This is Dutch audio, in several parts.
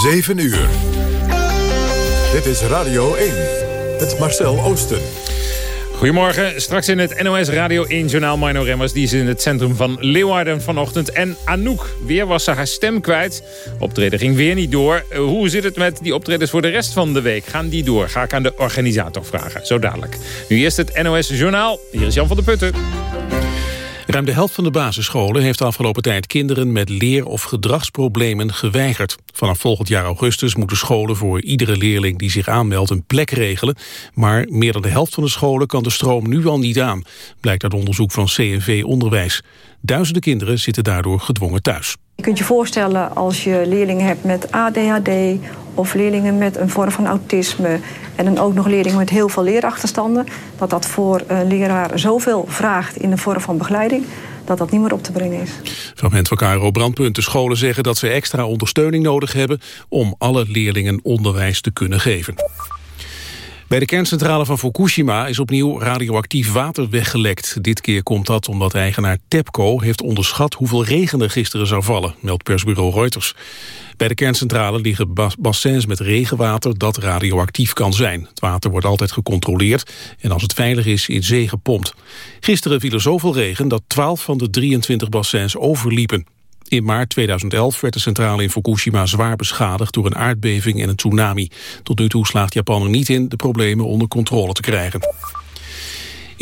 7 uur. Dit is Radio 1. Het Marcel Oosten. Goedemorgen, straks in het NOS Radio 1 Journaal Mino Remmers. Die is in het centrum van Leeuwarden vanochtend. En Anouk, weer was ze haar stem kwijt. Optreden ging weer niet door. Eh, hoe zit het met die optredens voor de rest van de week? Gaan die door? Ga ik aan de organisator vragen. Zo dadelijk. Nu eerst het NOS Journaal. Hier is Jan van der Putten. Ruim de helft van de basisscholen heeft de afgelopen tijd kinderen met leer- of gedragsproblemen geweigerd. Vanaf volgend jaar augustus moeten scholen voor iedere leerling die zich aanmeldt een plek regelen. Maar meer dan de helft van de scholen kan de stroom nu al niet aan, blijkt uit onderzoek van CNV Onderwijs. Duizenden kinderen zitten daardoor gedwongen thuis. Je kunt je voorstellen als je leerlingen hebt met ADHD of leerlingen met een vorm van autisme en dan ook nog leerlingen met heel veel leerachterstanden, dat dat voor een leraar zoveel vraagt in de vorm van begeleiding, dat dat niet meer op te brengen is. Fragment van KRO Brandpunt. De scholen zeggen dat ze extra ondersteuning nodig hebben om alle leerlingen onderwijs te kunnen geven. Bij de kerncentrale van Fukushima is opnieuw radioactief water weggelekt. Dit keer komt dat omdat eigenaar TEPCO heeft onderschat hoeveel regen er gisteren zou vallen, meldt persbureau Reuters. Bij de kerncentrale liggen bassins met regenwater dat radioactief kan zijn. Het water wordt altijd gecontroleerd en als het veilig is in zee gepompt. Gisteren viel er zoveel regen dat 12 van de 23 bassins overliepen. In maart 2011 werd de centrale in Fukushima zwaar beschadigd door een aardbeving en een tsunami. Tot nu toe slaagt Japan er niet in de problemen onder controle te krijgen.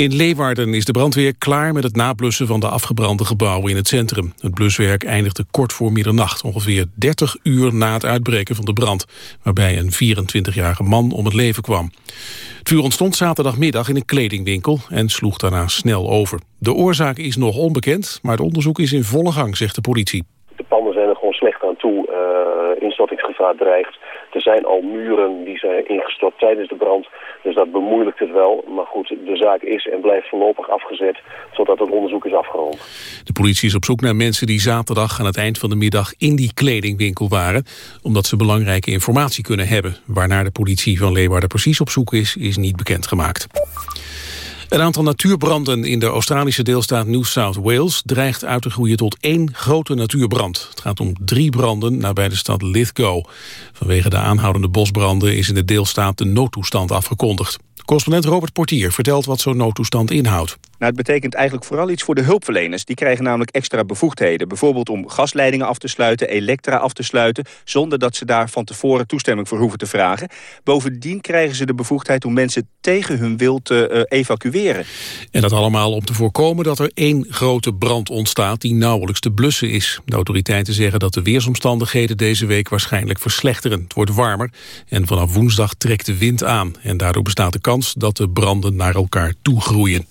In Leeuwarden is de brandweer klaar met het nablussen van de afgebrande gebouwen in het centrum. Het bluswerk eindigde kort voor middernacht, ongeveer 30 uur na het uitbreken van de brand, waarbij een 24-jarige man om het leven kwam. Het vuur ontstond zaterdagmiddag in een kledingwinkel en sloeg daarna snel over. De oorzaak is nog onbekend, maar het onderzoek is in volle gang, zegt de politie. De panden zijn er gewoon slecht aan toe. Uh, instortingsgevaar dreigt. Er zijn al muren die zijn ingestort tijdens de brand. Dus dat bemoeilijkt het wel. Maar goed, de zaak is en blijft voorlopig afgezet totdat het onderzoek is afgerond. De politie is op zoek naar mensen die zaterdag aan het eind van de middag in die kledingwinkel waren. Omdat ze belangrijke informatie kunnen hebben. Waarnaar de politie van Leeuwarden precies op zoek is, is niet bekendgemaakt. Een aantal natuurbranden in de Australische deelstaat New South Wales dreigt uit te groeien tot één grote natuurbrand. Het gaat om drie branden nabij de stad Lithgow. Vanwege de aanhoudende bosbranden is in de deelstaat de noodtoestand afgekondigd. Correspondent Robert Portier vertelt wat zo'n noodtoestand inhoudt. Nou, het betekent eigenlijk vooral iets voor de hulpverleners. Die krijgen namelijk extra bevoegdheden. Bijvoorbeeld om gasleidingen af te sluiten, elektra af te sluiten... zonder dat ze daar van tevoren toestemming voor hoeven te vragen. Bovendien krijgen ze de bevoegdheid om mensen tegen hun wil te uh, evacueren. En dat allemaal om te voorkomen dat er één grote brand ontstaat... die nauwelijks te blussen is. De autoriteiten zeggen dat de weersomstandigheden deze week waarschijnlijk verslechteren. Het wordt warmer en vanaf woensdag trekt de wind aan. En daardoor bestaat de kans dat de branden naar elkaar toe groeien.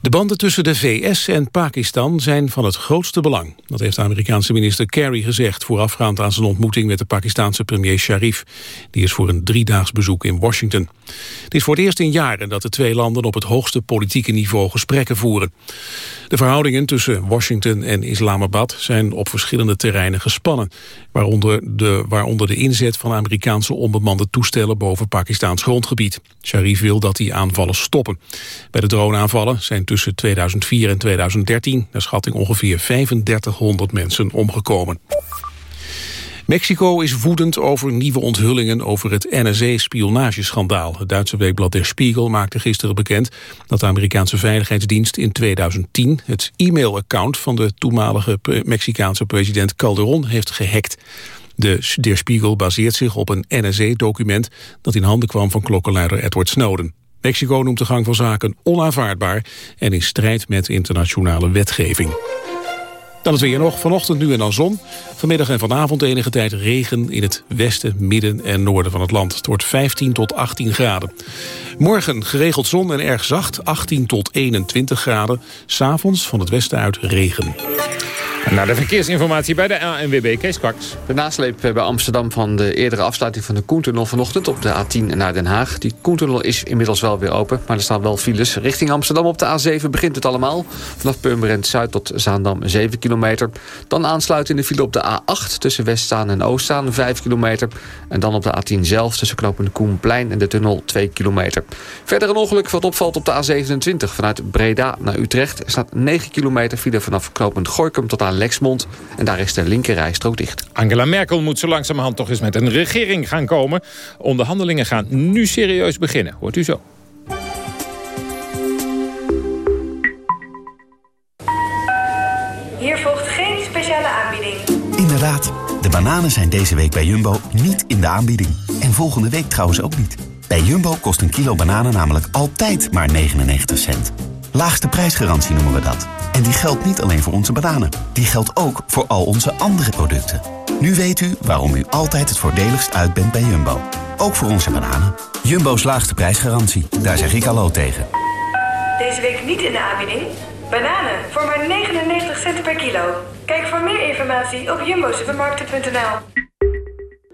De banden tussen de VS en Pakistan zijn van het grootste belang. Dat heeft de Amerikaanse minister Kerry gezegd... voorafgaand aan zijn ontmoeting met de Pakistanse premier Sharif. Die is voor een driedaags bezoek in Washington. Het is voor het eerst in jaren dat de twee landen... op het hoogste politieke niveau gesprekken voeren. De verhoudingen tussen Washington en Islamabad... zijn op verschillende terreinen gespannen. Waaronder de, waaronder de inzet van Amerikaanse onbemande toestellen... boven Pakistaans grondgebied. Sharif wil dat die aanvallen stoppen. Bij de droneaanvallen zijn tussen 2004 en 2013 naar schatting ongeveer 3500 mensen omgekomen. Mexico is woedend over nieuwe onthullingen over het NSA-spionageschandaal. Het Duitse weekblad Der Spiegel maakte gisteren bekend dat de Amerikaanse Veiligheidsdienst in 2010 het e-mailaccount van de toenmalige Mexicaanse president Calderon heeft gehackt. De Der Spiegel baseert zich op een NSA-document dat in handen kwam van klokkenluider Edward Snowden. Mexico noemt de gang van zaken onaanvaardbaar en in strijd met internationale wetgeving. Dan het weer nog. Vanochtend nu en dan zon. Vanmiddag en vanavond enige tijd regen in het westen, midden en noorden van het land. Het wordt 15 tot 18 graden. Morgen geregeld zon en erg zacht, 18 tot 21 graden. S'avonds van het westen uit regen. Naar de verkeersinformatie bij de ANWB, Kees Kwaks. De nasleep bij Amsterdam van de eerdere afsluiting van de Koentunnel vanochtend op de A10 naar Den Haag. Die Koentunnel is inmiddels wel weer open, maar er staan wel files. Richting Amsterdam op de A7 begint het allemaal. Vanaf Purmerend Zuid tot Zaandam 7 kilometer. Dan aansluiten in de file op de A8 tussen Westzaan en Oostzaan 5 kilometer. En dan op de A10 zelf tussen knooppunt Koenplein en de tunnel 2 kilometer. Verder een ongeluk wat opvalt op de A27 vanuit Breda naar Utrecht. Er staat 9 kilometer file vanaf knooppunt Gorkum tot Lexmond. En daar is de linkerrijstrook dicht. Angela Merkel moet zo langzamerhand toch eens met een regering gaan komen. Onderhandelingen gaan nu serieus beginnen. Hoort u zo. Hier volgt geen speciale aanbieding. Inderdaad, de bananen zijn deze week bij Jumbo niet in de aanbieding. En volgende week trouwens ook niet. Bij Jumbo kost een kilo bananen namelijk altijd maar 99 cent. Laagste prijsgarantie noemen we dat. En die geldt niet alleen voor onze bananen. Die geldt ook voor al onze andere producten. Nu weet u waarom u altijd het voordeligst uit bent bij Jumbo. Ook voor onze bananen. Jumbo's laagste prijsgarantie. Daar zeg ik hallo tegen. Deze week niet in de aanbieding. Bananen voor maar 99 cent per kilo. Kijk voor meer informatie op jumbosupermarkten.nl.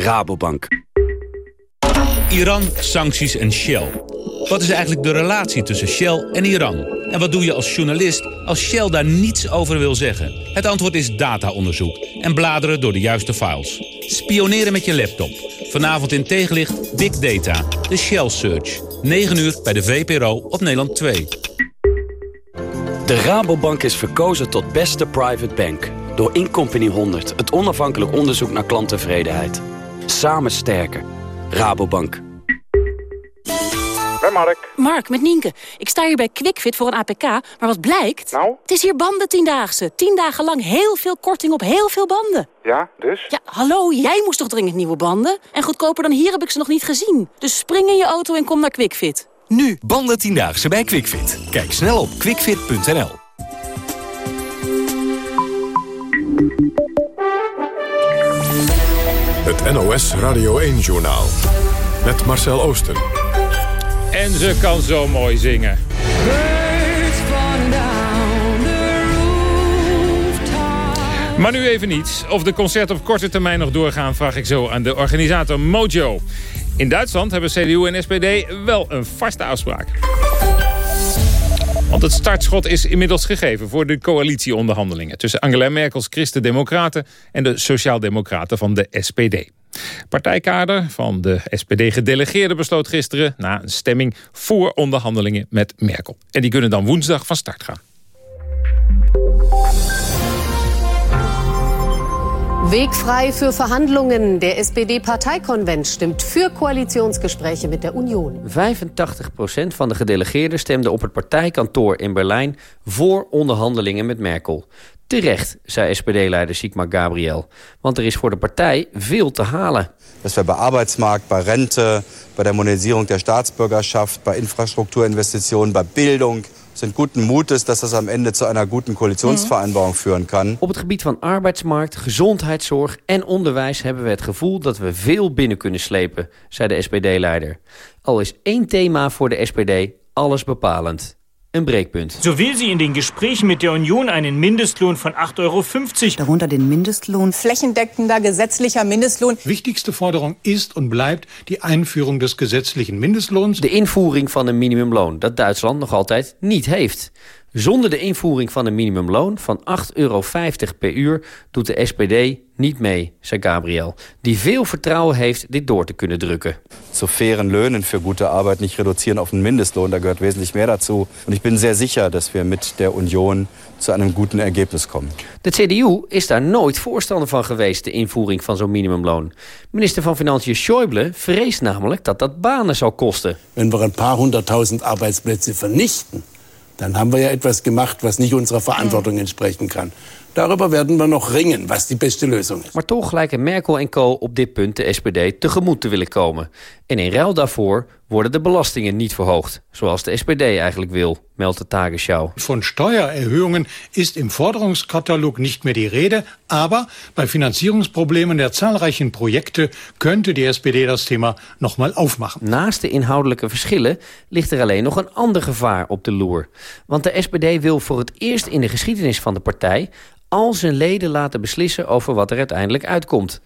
Rabobank. Iran, sancties en Shell. Wat is eigenlijk de relatie tussen Shell en Iran? En wat doe je als journalist als Shell daar niets over wil zeggen? Het antwoord is dataonderzoek en bladeren door de juiste files. Spioneren met je laptop. Vanavond in tegenlicht Big Data, de Shell Search. 9 uur bij de VPRO op Nederland 2. De Rabobank is verkozen tot beste private bank. Door Incompany 100, het onafhankelijk onderzoek naar klanttevredenheid. Samen sterker. Rabobank. Bij Mark. Mark, met Nienke. Ik sta hier bij QuickFit voor een APK, maar wat blijkt? Nou? Het is hier banden tiendaagse. Tien dagen lang heel veel korting op heel veel banden. Ja, dus? Ja, hallo, jij moest toch dringend nieuwe banden? En goedkoper dan hier heb ik ze nog niet gezien. Dus spring in je auto en kom naar QuickFit. Nu, banden tiendaagse bij QuickFit. Kijk snel op quickfit.nl. Het NOS Radio 1-journaal. Met Marcel Oosten. En ze kan zo mooi zingen. Maar nu even niet. Of de concerten op korte termijn nog doorgaan... vraag ik zo aan de organisator Mojo. In Duitsland hebben CDU en SPD wel een vaste afspraak. Want het startschot is inmiddels gegeven voor de coalitieonderhandelingen... tussen Angela Merkels Christen-Democraten en de Sociaaldemocraten van de SPD. Partijkader van de SPD-gedelegeerde besloot gisteren... na een stemming voor onderhandelingen met Merkel. En die kunnen dan woensdag van start gaan. Weg frei für Verhandlungen. Der SPD-Parteikonvent stimmt für Koalitionsgespräche mit der Union. 85% van de gedelegeerden stemde op het partijkantoor in Berlijn... voor onderhandelingen met Merkel. Terecht, zei SPD-leider Sigmar Gabriel. Want er is voor de partij veel te halen. dass wir bei Arbeitsmarkt, bei Rente, bei der Modernisierung der Staatsbürgerschaft, bei Infrastrukturinvestitionen, bei Bildung sind guten Mutes, dass das am Ende zu einer guten Koalitionsvereinbarung führen kann. Op het gebied van arbeidsmarkt, gezondheidszorg en onderwijs... hebben we het gevoel dat we veel binnen kunnen slepen, zei de SPD-leider. Al is één thema voor de SPD alles bepalend. Een breekpunt. So will sie in den Gesprächen mit der Union einen Mindestlohn von 8,50 Euro. Darunter den Mindestlohn. Flächendeckender gesetzlicher Mindestlohn. Wichtigste Forderung ist und bleibt die Einführung des gesetzlichen Mindestlohns. De invoering van een minimumloon dat Duitsland nog altijd niet heeft. Zonder de invoering van een minimumloon van 8,50 euro per uur doet de SPD niet mee, zei Gabriel. Die veel vertrouwen heeft dit door te kunnen drukken. Zu fairen Löhnen für gute Arbeit nicht reduzieren auf einen Mindestlohn, da gehört wesentlich mehr dazu. Und ich bin sehr sicher, dass wir mit der Union zu einem guten Ergebnis kommen. De CDU is daar nooit voorstander van geweest, de invoering van zo'n minimumloon. Minister van Financiën Schäuble vreest namelijk dat dat banen zal kosten. Wenn wir ein paar hunderttausend Arbeitsplätze vernichten, dann haben wir ja etwas gemacht, was nicht unserer Verantwortung entsprechen kann. Darüber werden wir noch ringen, was die beste Lösung ist. Maar toch lijken Merkel en co. op dit punt de SPD tegemoet te willen komen. En in ruil daarvoor worden de belastingen niet verhoogd. Zoals de SPD eigenlijk wil, meldt de Tagesschau. Von Steuererhöhungen ist im Forderungskatalog nicht mehr die Rede, aber bei Finanzierungsproblemen der zahlreichen Projekte könnte die SPD das Thema nochmal aufmachen. Naast de inhoudelijke verschillen ligt er alleen nog een ander gevaar op de loer. Want de SPD wil voor het eerst in de geschiedenis van de partij al zijn leden laten beslissen over wat er uiteindelijk uitkomt.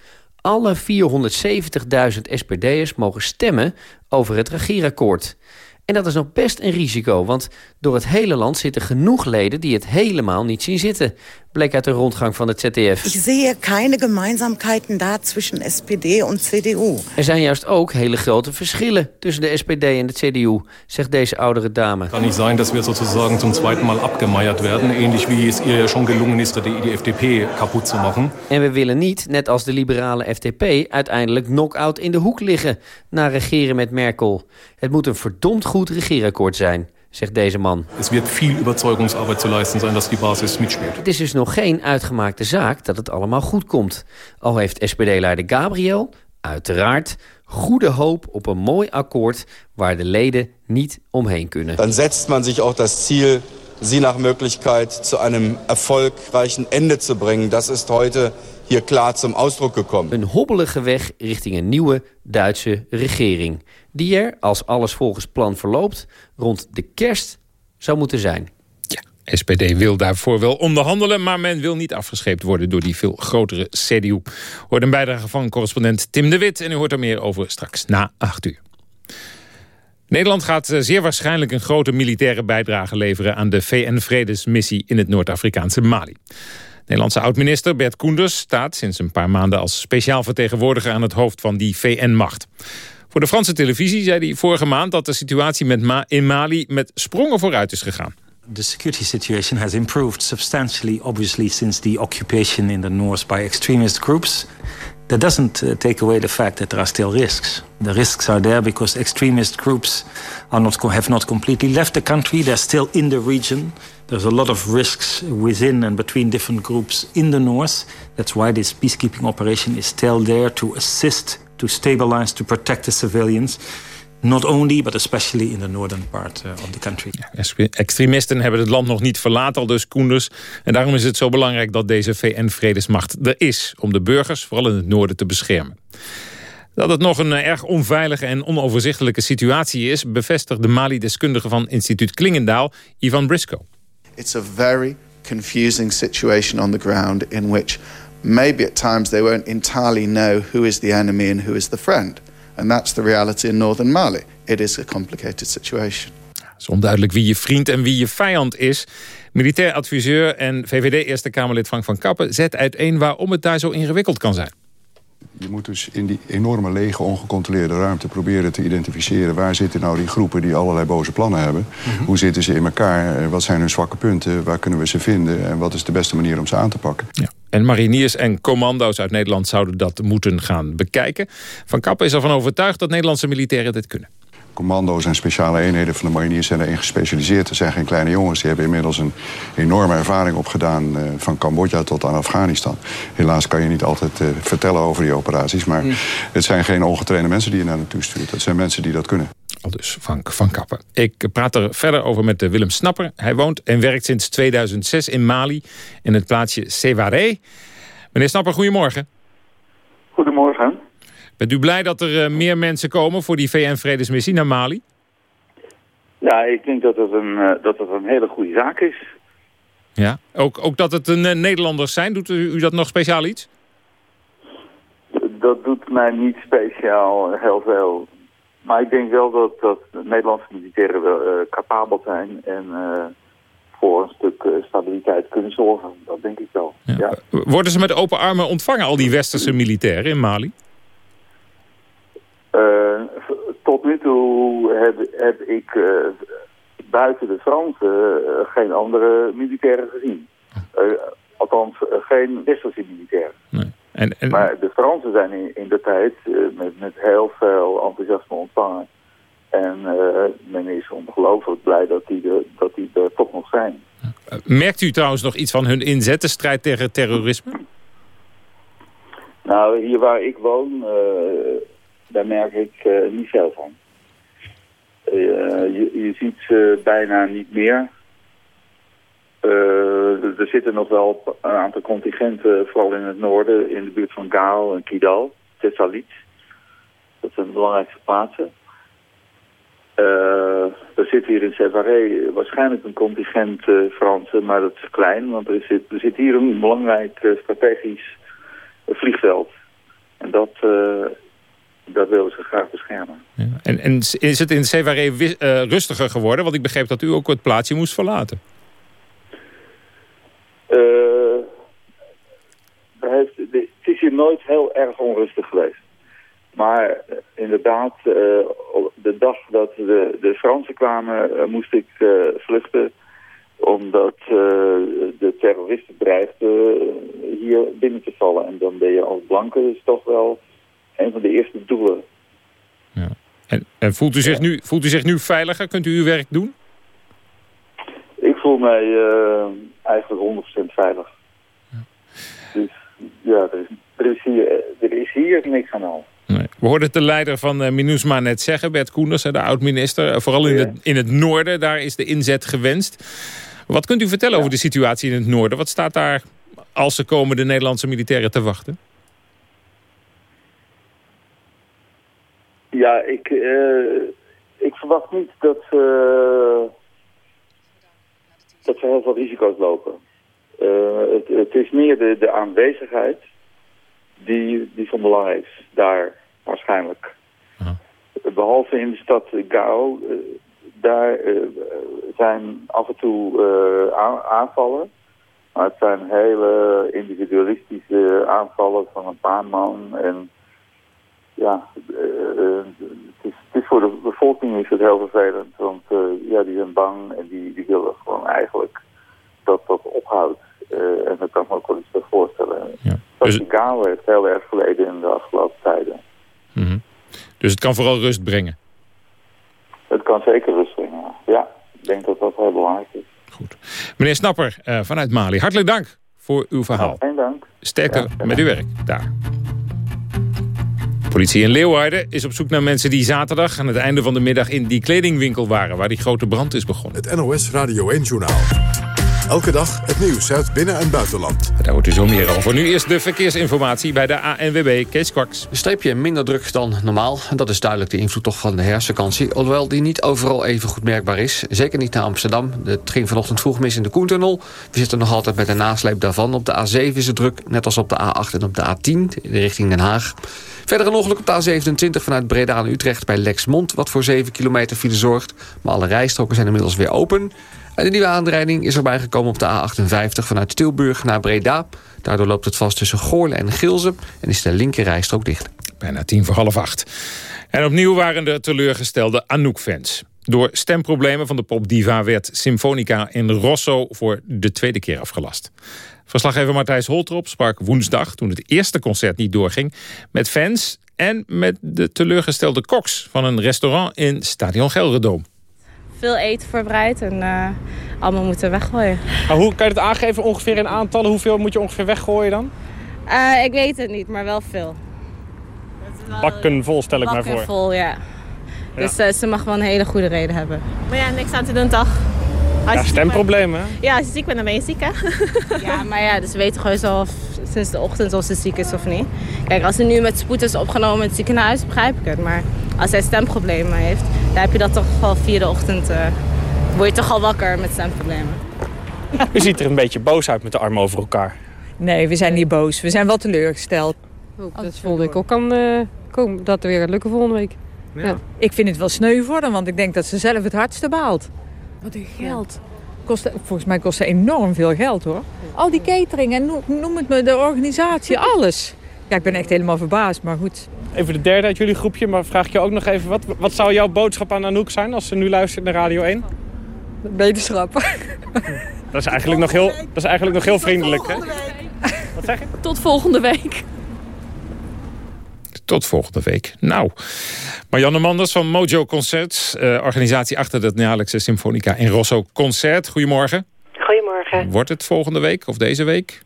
Alle 470.000 SPD'ers mogen stemmen over het regeerakkoord. En dat is nog best een risico, want door het hele land zitten genoeg leden die het helemaal niet zien zitten. Bleek uit de rondgang van het ZDF. Ik zie keine Gemeinsamkeiten daar tussen SPD en CDU. Er zijn juist ook hele grote verschillen tussen de SPD en de CDU, zegt deze oudere dame. Kan niet zijn dat we sozusagen zum zweiten Mal abgemeierd werden, ähnlich wie es ihr ja schon gelungen ist, die FDP kaputt te maken. En we willen niet, net als de liberale FDP, uiteindelijk knock-out in de hoek liggen na regeren met Merkel. Het moet een verdomd goed regeerakkoord zijn zegt deze man. Het wird veel überzeugungsarbeit te leisten zijn dat die basis mitspeelt. Het is dus nog geen uitgemaakte zaak dat het allemaal goed komt. Al heeft SPD-leider Gabriel, uiteraard, goede hoop op een mooi akkoord waar de leden niet omheen kunnen. Dan zet man zich ook dat Ziel, sie nach Möglichkeit zu einem erfolgreichen Ende zu bringen. Das ist heute hier klaar zum Ausdruck gekommen. Een hobbelige weg richting een nieuwe Duitse regering. Die er, als alles volgens plan verloopt, rond de kerst zou moeten zijn. Ja, SPD wil daarvoor wel onderhandelen... maar men wil niet afgescheept worden door die veel grotere CDU. Hoort een bijdrage van correspondent Tim de Wit... en u hoort er meer over straks na 8 uur. Nederland gaat eh, zeer waarschijnlijk een grote militaire bijdrage leveren... aan de VN-vredesmissie in het Noord-Afrikaanse Mali. Nederlandse oud-minister Bert Koenders staat sinds een paar maanden als speciaal vertegenwoordiger aan het hoofd van die VN-macht. Voor de Franse televisie zei hij vorige maand dat de situatie met in Mali met sprongen vooruit is gegaan. The security situation has improved substantially, obviously, since the occupation in the north by extremist groups. That doesn't uh, take away the fact that there are still risks. The risks are there because extremist groups are not have not completely left the country. They're still in the region. There's a lot of risks within and between different groups in the north. That's why this peacekeeping operation is still there to assist, to stabilize, to protect the civilians. Not only, but especially in the northern part uh, of the country. Extremisten hebben het land nog niet verlaten, al dus Koenders. En daarom is het zo belangrijk dat deze VN-vredesmacht er is... om de burgers, vooral in het noorden, te beschermen. Dat het nog een eh, erg onveilige en onoverzichtelijke situatie is... bevestigt de Mali-deskundige van instituut Klingendaal, Ivan Briscoe. It's a very confusing situation on the ground... in which maybe at times they won't entirely know who is the enemy and who is the friend... And that's the reality in northern Mali. It is a complicated situation. Het is onduidelijk wie je vriend en wie je vijand is. Militair adviseur en VVD Eerste Kamerlid Frank van Kappen... zet uiteen waarom het daar zo ingewikkeld kan zijn. Je moet dus in die enorme lege, ongecontroleerde ruimte proberen te identificeren... waar zitten nou die groepen die allerlei boze plannen hebben? Mhm. Hoe zitten ze in elkaar? Eh, wat zijn hun zwakke punten? Waar kunnen we ze vinden? En wat is de beste manier om ze aan te pakken? Ja. En mariniers en commando's uit Nederland zouden dat moeten gaan bekijken. Van Kappen is ervan overtuigd dat Nederlandse militairen dit kunnen commando's en speciale eenheden van de mariniers zijn erin gespecialiseerd. Er zijn geen kleine jongens. Die hebben inmiddels een enorme ervaring opgedaan... Uh, van Cambodja tot aan Afghanistan. Helaas kan je niet altijd uh, vertellen over die operaties. Maar mm. het zijn geen ongetrainde mensen die je naar naartoe stuurt. Het zijn mensen die dat kunnen. Al dus Frank van Kappen. Ik praat er verder over met Willem Snapper. Hij woont en werkt sinds 2006 in Mali... in het plaatsje Sewaré. Meneer Snapper, goedemorgen. Goedemorgen. Bent u blij dat er eh, meer mensen komen voor die VN-vredesmissie naar Mali? Ja, ik denk dat het een, uh, dat het een hele goede zaak is. Ja, ook, ook dat het een uh, Nederlanders zijn, doet u, u, dat nog speciaal iets? Dat doet mij niet speciaal heel veel. Maar ik denk wel dat, dat Nederlandse militairen wel capabel zijn en voor een stuk stabiliteit kunnen zorgen. Dat denk ik wel. Ja. Worden ze met open armen ontvangen, al die westerse militairen in Mali? Uh, tot nu toe heb, heb ik uh, buiten de Fransen uh, geen andere militairen gezien. althans, geen westerse militairen. Nee. En, en... Maar de Fransen zijn in, in de tijd met, met heel veel enthousiasme ontvangen. En men is ongelooflijk blij dat die, de, dat die er toch nog zijn. Merkt u trouwens nog iets van hun inzet, de strijd tegen terrorisme? Nou, hier waar ik woon daar merk ik uh, niet veel van. je, je ziet ze bijna niet meer. Uh, er zitten nog wel een aantal contingenten, vooral in het noorden, in de buurt van Gaal en Kidal, Thessalit. Dat zijn de belangrijkste plaatsen. Er zit hier in Sévaré waarschijnlijk een contingent Fransen, maar dat is klein, want er zit, er zit hier een belangrijk strategisch vliegveld. En dat, dat willen ze graag beschermen. Ja. En, en is het in Sévaré rustiger geworden? Want ik begreep dat u ook het plaatsje moest verlaten. Uh, heeft, het is hier nooit heel erg onrustig geweest. Maar uh, inderdaad, uh, de dag dat de, de Fransen kwamen, moest ik vluchten. Omdat de terroristen dreigden hier binnen te vallen. En dan ben je als blanke dus toch wel een van de eerste doelen. Ja. En, en voelt, u zich nu, voelt u zich nu veiliger? Kunt u uw werk doen? Ik voel mij eigenlijk 100% veilig. Ja. Dus ja, er is, er, is hier, er is hier niks aan de hand. Nee. We hoorden de leider van uh, MINUSMA net zeggen, Bert Koenders, de oud-minister. Vooral in, het, in het noorden, daar is de inzet gewenst. Wat kunt u vertellen over de situatie in het noorden? Wat staat daar als er komen de Nederlandse militairen te wachten? Ja, ik, uh, ik verwacht niet dat... Uh dat ze heel veel risico's lopen. Uh, het, het, is meer de, de aanwezigheid die, die van belang is, daar waarschijnlijk. -huh. Behalve in de stad Gao, daar zijn af en toe aanvallen. Maar het zijn hele individualistische aanvallen van een paar man. En ja, het is, het, is, voor de bevolking is het heel vervelend. Want ja, die zijn bang en die, die willen gewoon eigenlijk dat dat ophoudt. En dat kan ik me ook wel iets bij voorstellen. Ja. Dus... Gao heeft heel erg geleden in de afgelopen tijden. Mm -hmm. Dus het kan vooral rust brengen? Het kan zeker rust brengen, ja. Ik denk dat dat heel belangrijk is. Goed. Meneer Snapper uh, vanuit Mali, hartelijk dank voor uw verhaal. Geen dank. Sterker ja, met uw werk, daar. Politie in Leeuwarden is op zoek naar mensen die zaterdag aan het einde van de middag in die kledingwinkel waren waar die grote brand is begonnen. Het NOS Radio 1 Journaal. Elke dag het nieuws uit binnen- en buitenland. Daar hoort u zo meer over. Nu eerst de verkeersinformatie bij de ANWB. Kees Kwaks. Een streepje minder druk dan normaal. En dat is duidelijk de invloed toch van de herfstvakantie. Alhoewel die niet overal even goed merkbaar is. Zeker niet naar Amsterdam. Het ging vanochtend vroeg mis in de Koentunnel. We zitten nog altijd met een nasleep daarvan. Op de A7 is het druk, net als op de A8 en op de A10, richting Den Haag. Verder een ongeluk op de A27 vanuit Breda aan Utrecht bij Lexmond... wat voor 7 kilometer file zorgt. Maar alle rijstroken zijn inmiddels weer open... En de nieuwe aanrijding is erbij gekomen op de A58 vanuit Tilburg naar Breda. Daardoor loopt het vast tussen Goorlen en Gilze en is de linkerrijstrook dicht. Bijna tien voor half acht. En opnieuw waren de teleurgestelde Anouk-fans. Door stemproblemen van de popdiva werd Symfonica in Rosso voor de tweede keer afgelast. Verslaggever Matthijs Holtrop sprak woensdag, toen het eerste concert niet doorging... met fans en met de teleurgestelde koks van een restaurant in Stadion Gelredoom veel eten voorbereid en uh, allemaal moeten weggooien. Maar hoe kan je het aangeven ongeveer in aantallen? Hoeveel moet je ongeveer weggooien dan? Uh, ik weet het niet, maar wel veel. Wel Bakken vol stel ik mij voor. Bakken vol, ja. Dus uh, ze mag wel een hele goede reden hebben. Maar ja, niks aan te doen toch? Als ja, stemproblemen. Ja, als je ziek bent, dan ben je ziek, hè? ja, maar ja, dus we weten gewoon zo of sinds de ochtend of ze ziek is of niet. Kijk, als ze nu met spoed is opgenomen in het ziekenhuis, begrijp ik het. Maar als hij stemproblemen heeft, dan heb je dat toch al via de ochtend... Uh, word je toch al wakker met stemproblemen. U ziet er een beetje boos uit met de armen over elkaar. Nee, we zijn niet boos. We zijn wel teleurgesteld. Oh, dat vond ik ook kan uh, komen dat er weer gaat lukken volgende week. Ja. ja. Ik vind het wel sneu voor hem, want ik denk dat ze zelf het hardste baalt. Wat een geld. Kost, volgens mij kost het enorm veel geld hoor. Al die catering en noem het me, de organisatie, alles. Ja, ik ben echt helemaal verbaasd, maar goed. Even de derde uit jullie groepje, maar vraag ik je ook nog even... wat, wat zou jouw boodschap aan Anouk zijn als ze nu luistert naar Radio 1? Beterschap. Dat is eigenlijk nog heel, dat is eigenlijk nog heel vriendelijk, hè? Wat zeg je? Tot volgende week. Tot volgende week. Nou, Marianne Manders van Mojo Concert. Uh, organisatie achter het jaarlijkse Symfonica in Rosso Concert. Goedemorgen. Goedemorgen. Wordt het volgende week of deze week?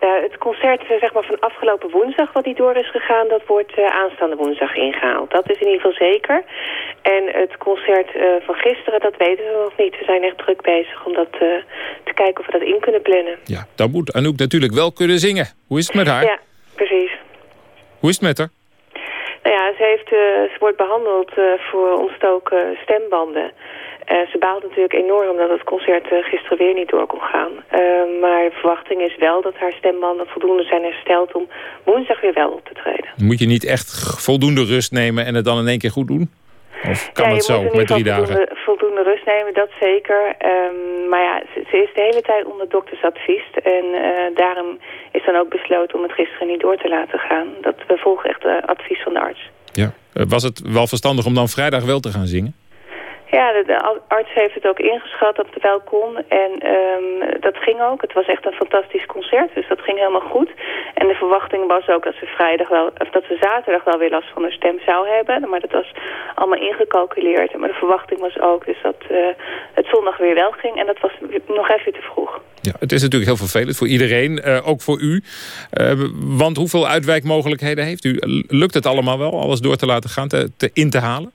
Uh, het concert eh, zeg maar, van afgelopen woensdag wat niet door is gegaan... dat wordt uh, aanstaande woensdag ingehaald. Dat is in ieder geval zeker. En het concert uh, van gisteren, dat weten we nog niet. We zijn echt druk bezig om dat te kijken of we dat in kunnen plannen. Ja, dan moet Anouk natuurlijk wel kunnen zingen. Hoe is het met haar? Ja, precies. Hoe is het met haar? Nou ja, ze, heeft, ze wordt behandeld voor ontstoken stembanden... Uh, ze baalt natuurlijk enorm dat het concert gisteren weer niet door kon gaan. Maar de verwachting is wel dat haar stembanden voldoende zijn hersteld om woensdag weer wel op te treden. Moet je niet echt voldoende rust nemen en het dan in één keer goed doen? Of kan ja, het zo met drie dagen? Voldoende, voldoende rust nemen, dat zeker. Um, maar ja, ze, ze, is de hele tijd onder doktersadvies. En daarom is dan ook besloten om het gisteren niet door te laten gaan. Dat we volgen echt het advies van de arts. Ja. was het wel verstandig om dan vrijdag wel te gaan zingen? Ja, de, arts heeft het ook ingeschat dat het wel kon. En um, dat ging ook. Het was echt een fantastisch concert, dus dat ging helemaal goed. En de verwachting was ook dat ze, vrijdag wel, of dat ze zaterdag wel weer last van haar stem zou hebben. Maar dat was allemaal ingecalculeerd. Maar de verwachting was ook dus dat uh, het zondag weer wel ging. En dat was nog even te vroeg. Ja, het is natuurlijk heel vervelend voor iedereen, uh, ook voor u. Uh, want hoeveel uitwijkmogelijkheden heeft u? Lukt het allemaal wel, alles door te laten gaan, te, te in te halen?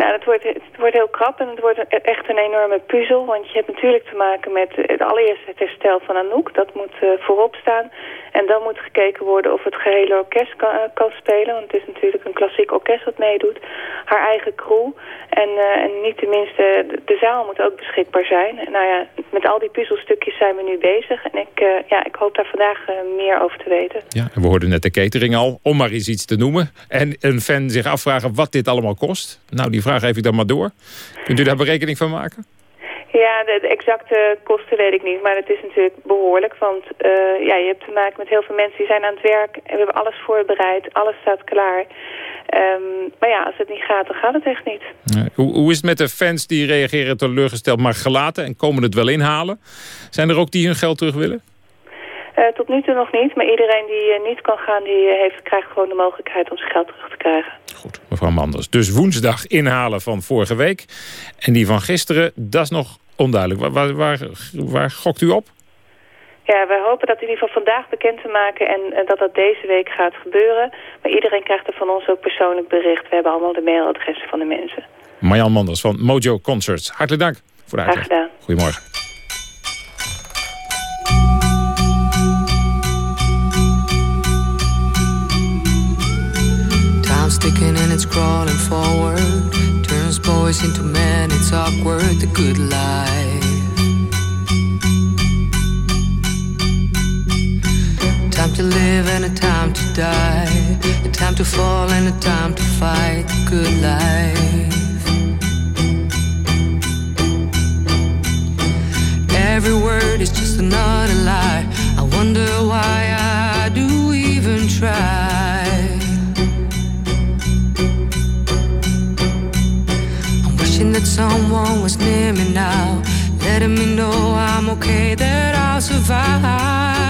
Nou, het wordt, wordt heel krap en het wordt echt een enorme puzzel. Want je hebt natuurlijk te maken met het allereerste het herstel van Anouk. Dat moet uh, voorop staan. En dan moet gekeken worden of het gehele orkest kan, uh, kan, spelen. Want het is natuurlijk een klassiek orkest wat meedoet. Haar eigen crew. En, uh, en niet tenminste, de, zaal moet ook beschikbaar zijn. Nou ja, met al die puzzelstukjes zijn we nu bezig. En ik, ja, ik hoop daar vandaag meer over te weten. Ja, en we hoorden net de catering al, om maar eens iets te noemen. En een fan zich afvragen wat dit allemaal kost. Nou, die vraag geef ik dan maar door. Kunt u daar berekening van maken? Ja, de, exacte kosten weet ik niet, maar het is natuurlijk behoorlijk. Want uh, ja, je hebt te maken met heel veel mensen die zijn aan het werk. En we hebben alles voorbereid, alles staat klaar. Um, maar ja, als het niet gaat, dan gaat het echt niet. hoe, hoe is het met de fans die reageren teleurgesteld, maar gelaten en komen het wel inhalen? Zijn er ook die hun geld terug willen? Uh, tot nu toe nog niet, maar iedereen die uh, niet kan gaan, die heeft, krijgt gewoon de mogelijkheid om zijn geld terug te krijgen. Goed, mevrouw Manders. Dus woensdag inhalen van vorige week. En die van gisteren, dat is nog onduidelijk. Waar, waar, waar, waar gokt u op? Ja, wij hopen dat in ieder geval vandaag bekend te maken en, en, dat dat deze week gaat gebeuren. Maar iedereen krijgt er van ons ook persoonlijk bericht. We hebben allemaal de mailadressen van de mensen. Marjan Manders van Mojo Concerts. Hartelijk dank voor de uitleg. Graag gedaan. Goedemorgen. Time's ticking and it's crawling forward. Turns boys into men, it's awkward, the good life. Time to live and a time to die. A time to fall and a time to fight, the good life. Every word is just another lie. I wonder why that someone was near me now, letting me know I'm okay, that I'll survive.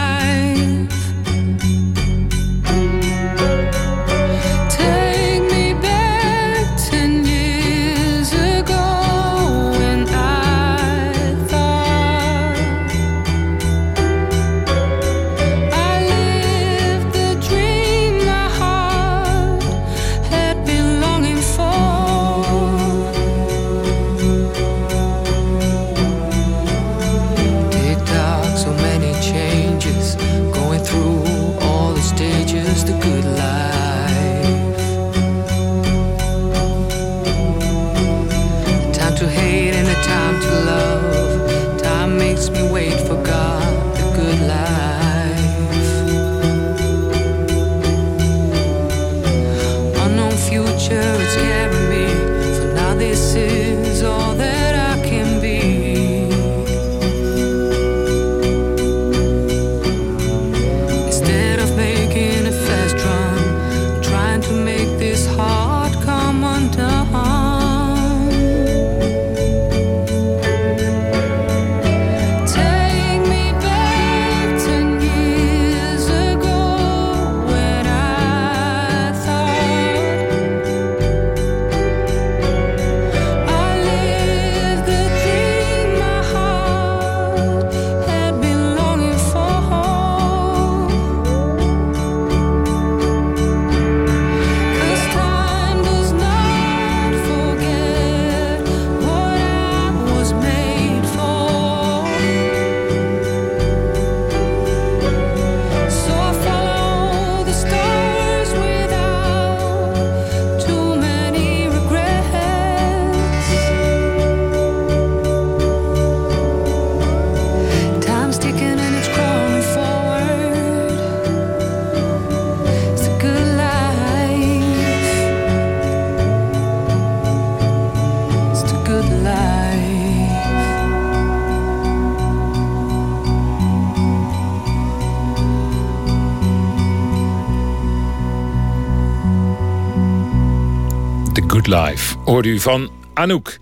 Life. Hoort u van Anouk.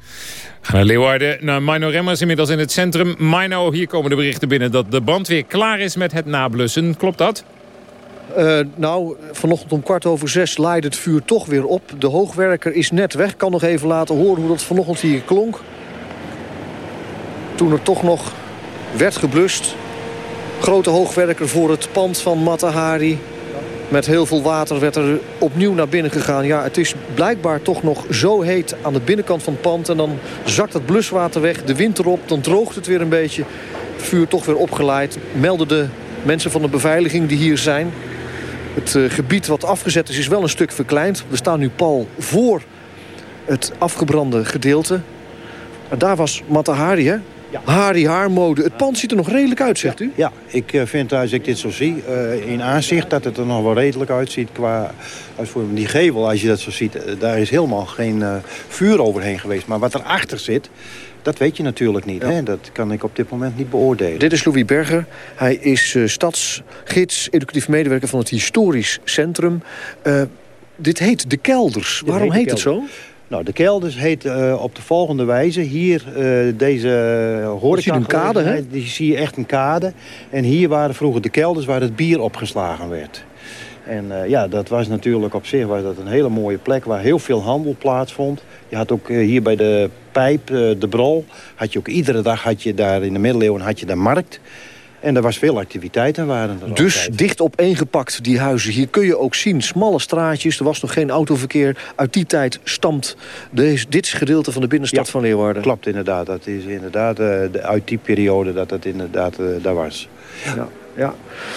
Gaan naar Leeuwarden, naar Mino Remmers, inmiddels in het centrum. Mino, hier komen de berichten binnen dat de brandweer klaar is met het nablussen. Klopt dat? Uh, nou, vanochtend om kwart over zes laaide het vuur toch weer op. De hoogwerker is net weg. kan nog even laten horen hoe dat vanochtend hier klonk. Toen er toch nog werd geblust. Grote hoogwerker voor het pand van Matahari. Met heel veel water werd er opnieuw naar binnen gegaan. Ja, het is blijkbaar toch nog zo heet aan de binnenkant van het pand. En dan zakt het bluswater weg, de wind erop, dan droogt het weer een beetje. Vuur toch weer opgeleid. Melden de mensen van de beveiliging die hier zijn. Het uh, gebied wat afgezet is, is wel een stuk verkleind. We staan nu pal voor het afgebrande gedeelte. En daar was Matahari, hè? Ja. Hari haarmode. Het pand ziet er nog redelijk uit, zegt u? Ja, ik uh, vind als ik dit zo zie, uh, in aanzicht dat het er nog wel redelijk uitziet. Qua, als voor die gevel, als je dat zo ziet, uh, daar is helemaal geen vuur overheen geweest. Maar wat erachter zit, dat weet je natuurlijk niet. Ja. Hè? Dat kan ik op dit moment niet beoordelen. Dit is Louis Berger. Hij is stadsgids, educatief medewerker van het Historisch Centrum. dit heet De Kelders. Dit Waarom heet, heet het zo? Nou, de kelders heet uh, op de volgende wijze. Hier, uh, deze horeca... een kade, hè? Die zie je echt een kade. En hier waren vroeger de kelders waar het bier opgeslagen werd. En uh, ja, dat was natuurlijk op zich was dat een hele mooie plek... waar heel veel handel plaatsvond. Je had ook hier bij de pijp, de brol... had je ook iedere dag had je daar in de middeleeuwen had je daar markt... En er was veel activiteiten waren er Dus altijd. dicht opeengepakt, die huizen. Hier kun je ook zien, smalle straatjes. Er was nog geen autoverkeer. Uit die tijd stamt deze, dit gedeelte van de binnenstad ja, van Leeuwarden. Klopt inderdaad. Dat is inderdaad uh, de, uit die periode dat dat inderdaad uh, daar was. Ja. Ja.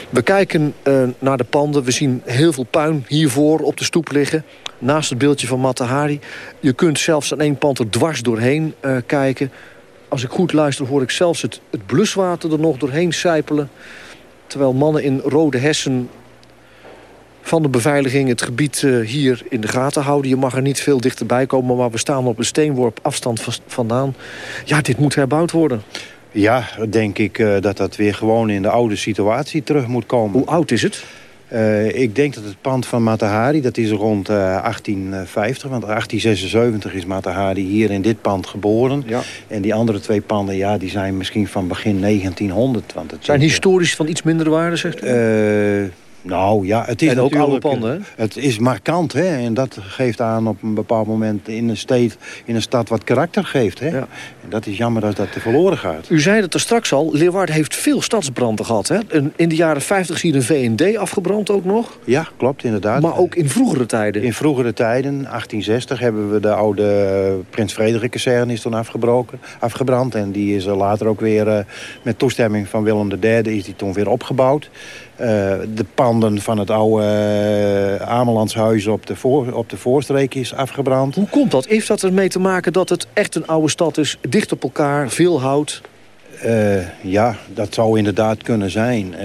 We kijken uh, naar de panden. We zien heel veel puin hiervoor op de stoep liggen. Naast het beeldje van Matahari. Je kunt zelfs aan één pand er dwars doorheen kijken als ik goed luister hoor ik zelfs het, het bluswater er nog doorheen sijpelen. Terwijl mannen in rode hessen van de beveiliging het gebied uh, hier in de gaten houden. Je mag er niet veel dichterbij komen, maar we staan op een steenworp afstand vandaan. Ja, dit moet herbouwd worden. Ja, denk ik uh, dat dat weer gewoon in de oude situatie terug moet komen. Hoe oud is het? Uh, ik denk dat het pand van Matahari, dat is rond uh, 1850. Want 1876 is Matahari hier in dit pand geboren. Ja. En die andere twee panden, ja, die zijn misschien van begin 1900. Want het zijn is, historisch van iets minder waarde, zegt u? Nou ja, het is en ook oude panden? Het is markant, hè. En dat geeft aan op een bepaald moment in een, stad, in een stad wat karakter geeft, hè. Ja. En dat is jammer dat dat te verloren gaat. U zei het er straks al, Leeuwarden heeft veel stadsbranden gehad, hè? In de jaren 50 zie je een VND afgebrand ook nog. Ja, klopt, inderdaad. Maar ook in vroegere tijden. In vroegere tijden, 1860, hebben we de oude Prins Frederik kazerne is toen afgebroken, afgebrand. En die is er later ook weer, uh, met toestemming van Willem III, is die toen weer opgebouwd. Uh, de panden van het oude uh, Amelandshuis op de, voor, op de voorstreek is afgebrand. Hoe komt dat? Heeft dat ermee te maken dat het echt een oude stad is? Dicht op elkaar, veel hout? Uh, ja, dat zou inderdaad kunnen zijn.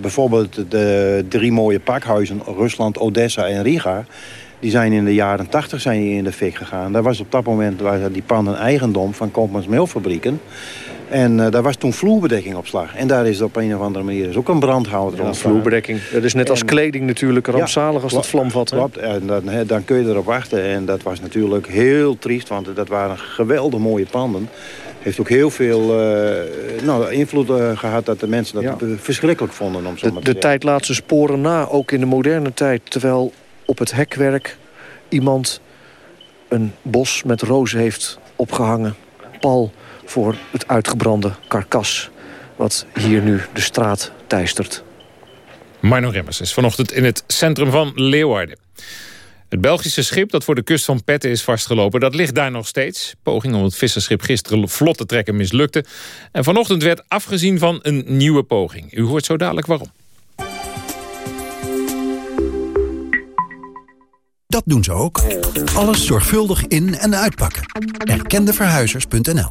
bijvoorbeeld de drie mooie pakhuizen, Rusland, Odessa en Riga... die zijn in de jaren 80 zijn die in de fik gegaan. Daar was op dat moment waren die panden eigendom van Kompans Meelfabrieken... En uh, daar was toen vloerbedekking op slag. En daar is op een of andere manier is ook een brandhout ja, vloerbedekking. Dat is net en, als kleding natuurlijk rampzalig ja, als dat vlam vat. Klopt, en dan, he, dan kun je erop wachten. En dat was natuurlijk heel triest, want dat waren geweldig mooie panden. Heeft ook heel veel uh, nou, invloed uh, gehad dat de mensen dat ja. verschrikkelijk vonden. Om zo de de tijd laat sporen na, ook in de moderne tijd. Terwijl op het hekwerk iemand een bos met rozen heeft opgehangen. Pal voor het uitgebrande karkas... wat hier nu de straat teistert. Marno Remmers is vanochtend in het centrum van Leeuwarden. Het Belgische schip dat voor de kust van Petten is vastgelopen... dat ligt daar nog steeds. Poging om het visserschip gisteren vlot te trekken mislukte. En vanochtend werd afgezien van een nieuwe poging. U hoort zo dadelijk waarom. Dat doen ze ook. Alles zorgvuldig in- en uitpakken. Erkendeverhuizers.nl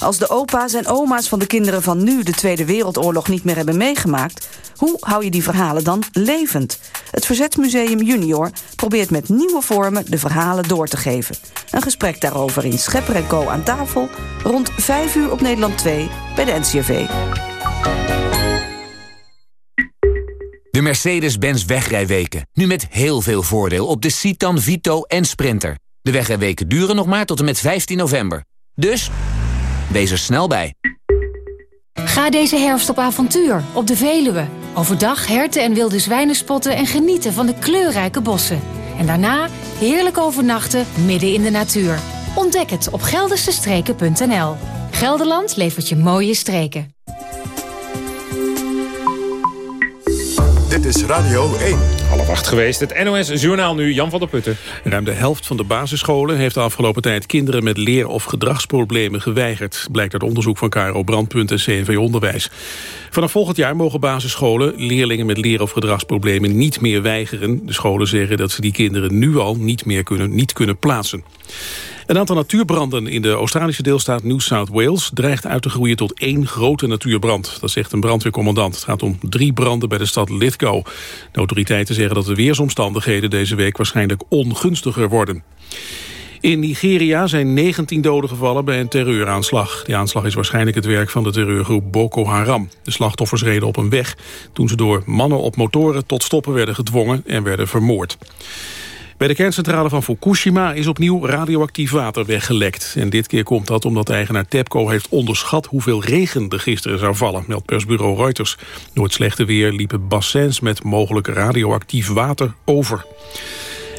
Als de opa's en oma's van de kinderen van nu de Tweede Wereldoorlog niet meer hebben meegemaakt, hoe hou je die verhalen dan levend? Het Verzetsmuseum Junior probeert met nieuwe vormen de verhalen door te geven. Een gesprek daarover in Schepper en Co aan tafel rond 5 uur op Nederland 2 bij de NCRV. De Mercedes-Benz wegrijweken. Nu met heel veel voordeel op de Citan, Vito en Sprinter. De wegrijweken duren nog maar tot en met 15 november. Dus, wees er snel bij. Ga deze herfst op avontuur op de Veluwe. Overdag herten en wilde zwijnen spotten en genieten van de kleurrijke bossen. En daarna heerlijk overnachten midden in de natuur. Ontdek het op geldersestreken.nl. Gelderland levert je mooie streken. Dit is Radio 1. Half acht geweest. Het NOS-journaal nu, Jan van der Putten. Ruim de helft van de basisscholen heeft de afgelopen tijd kinderen met leer- of gedragsproblemen geweigerd. Blijkt uit onderzoek van KRO Brandpunt en CNV Onderwijs. Vanaf volgend jaar mogen basisscholen leerlingen met leer- of gedragsproblemen niet meer weigeren. De scholen zeggen dat ze die kinderen nu al niet meer kunnen, niet kunnen plaatsen. Een aantal natuurbranden in de Australische deelstaat New South Wales... dreigt uit te groeien tot één grote natuurbrand. Dat zegt een brandweercommandant. Het gaat om drie branden bij de stad Lithgow. De autoriteiten zeggen dat de weersomstandigheden deze week... waarschijnlijk ongunstiger worden. In Nigeria zijn 19 doden gevallen bij een terreuraanslag. Die aanslag is waarschijnlijk het werk van de terreurgroep Boko Haram. De slachtoffers reden op een weg toen ze door mannen op motoren tot stoppen werden gedwongen en werden vermoord. Bij de kerncentrale van Fukushima is opnieuw radioactief water weggelekt. En dit keer komt dat omdat de eigenaar TEPCO heeft onderschat... hoeveel regen er gisteren zou vallen, meldt persbureau Reuters. Door het slechte weer liepen bassins met mogelijk radioactief water over.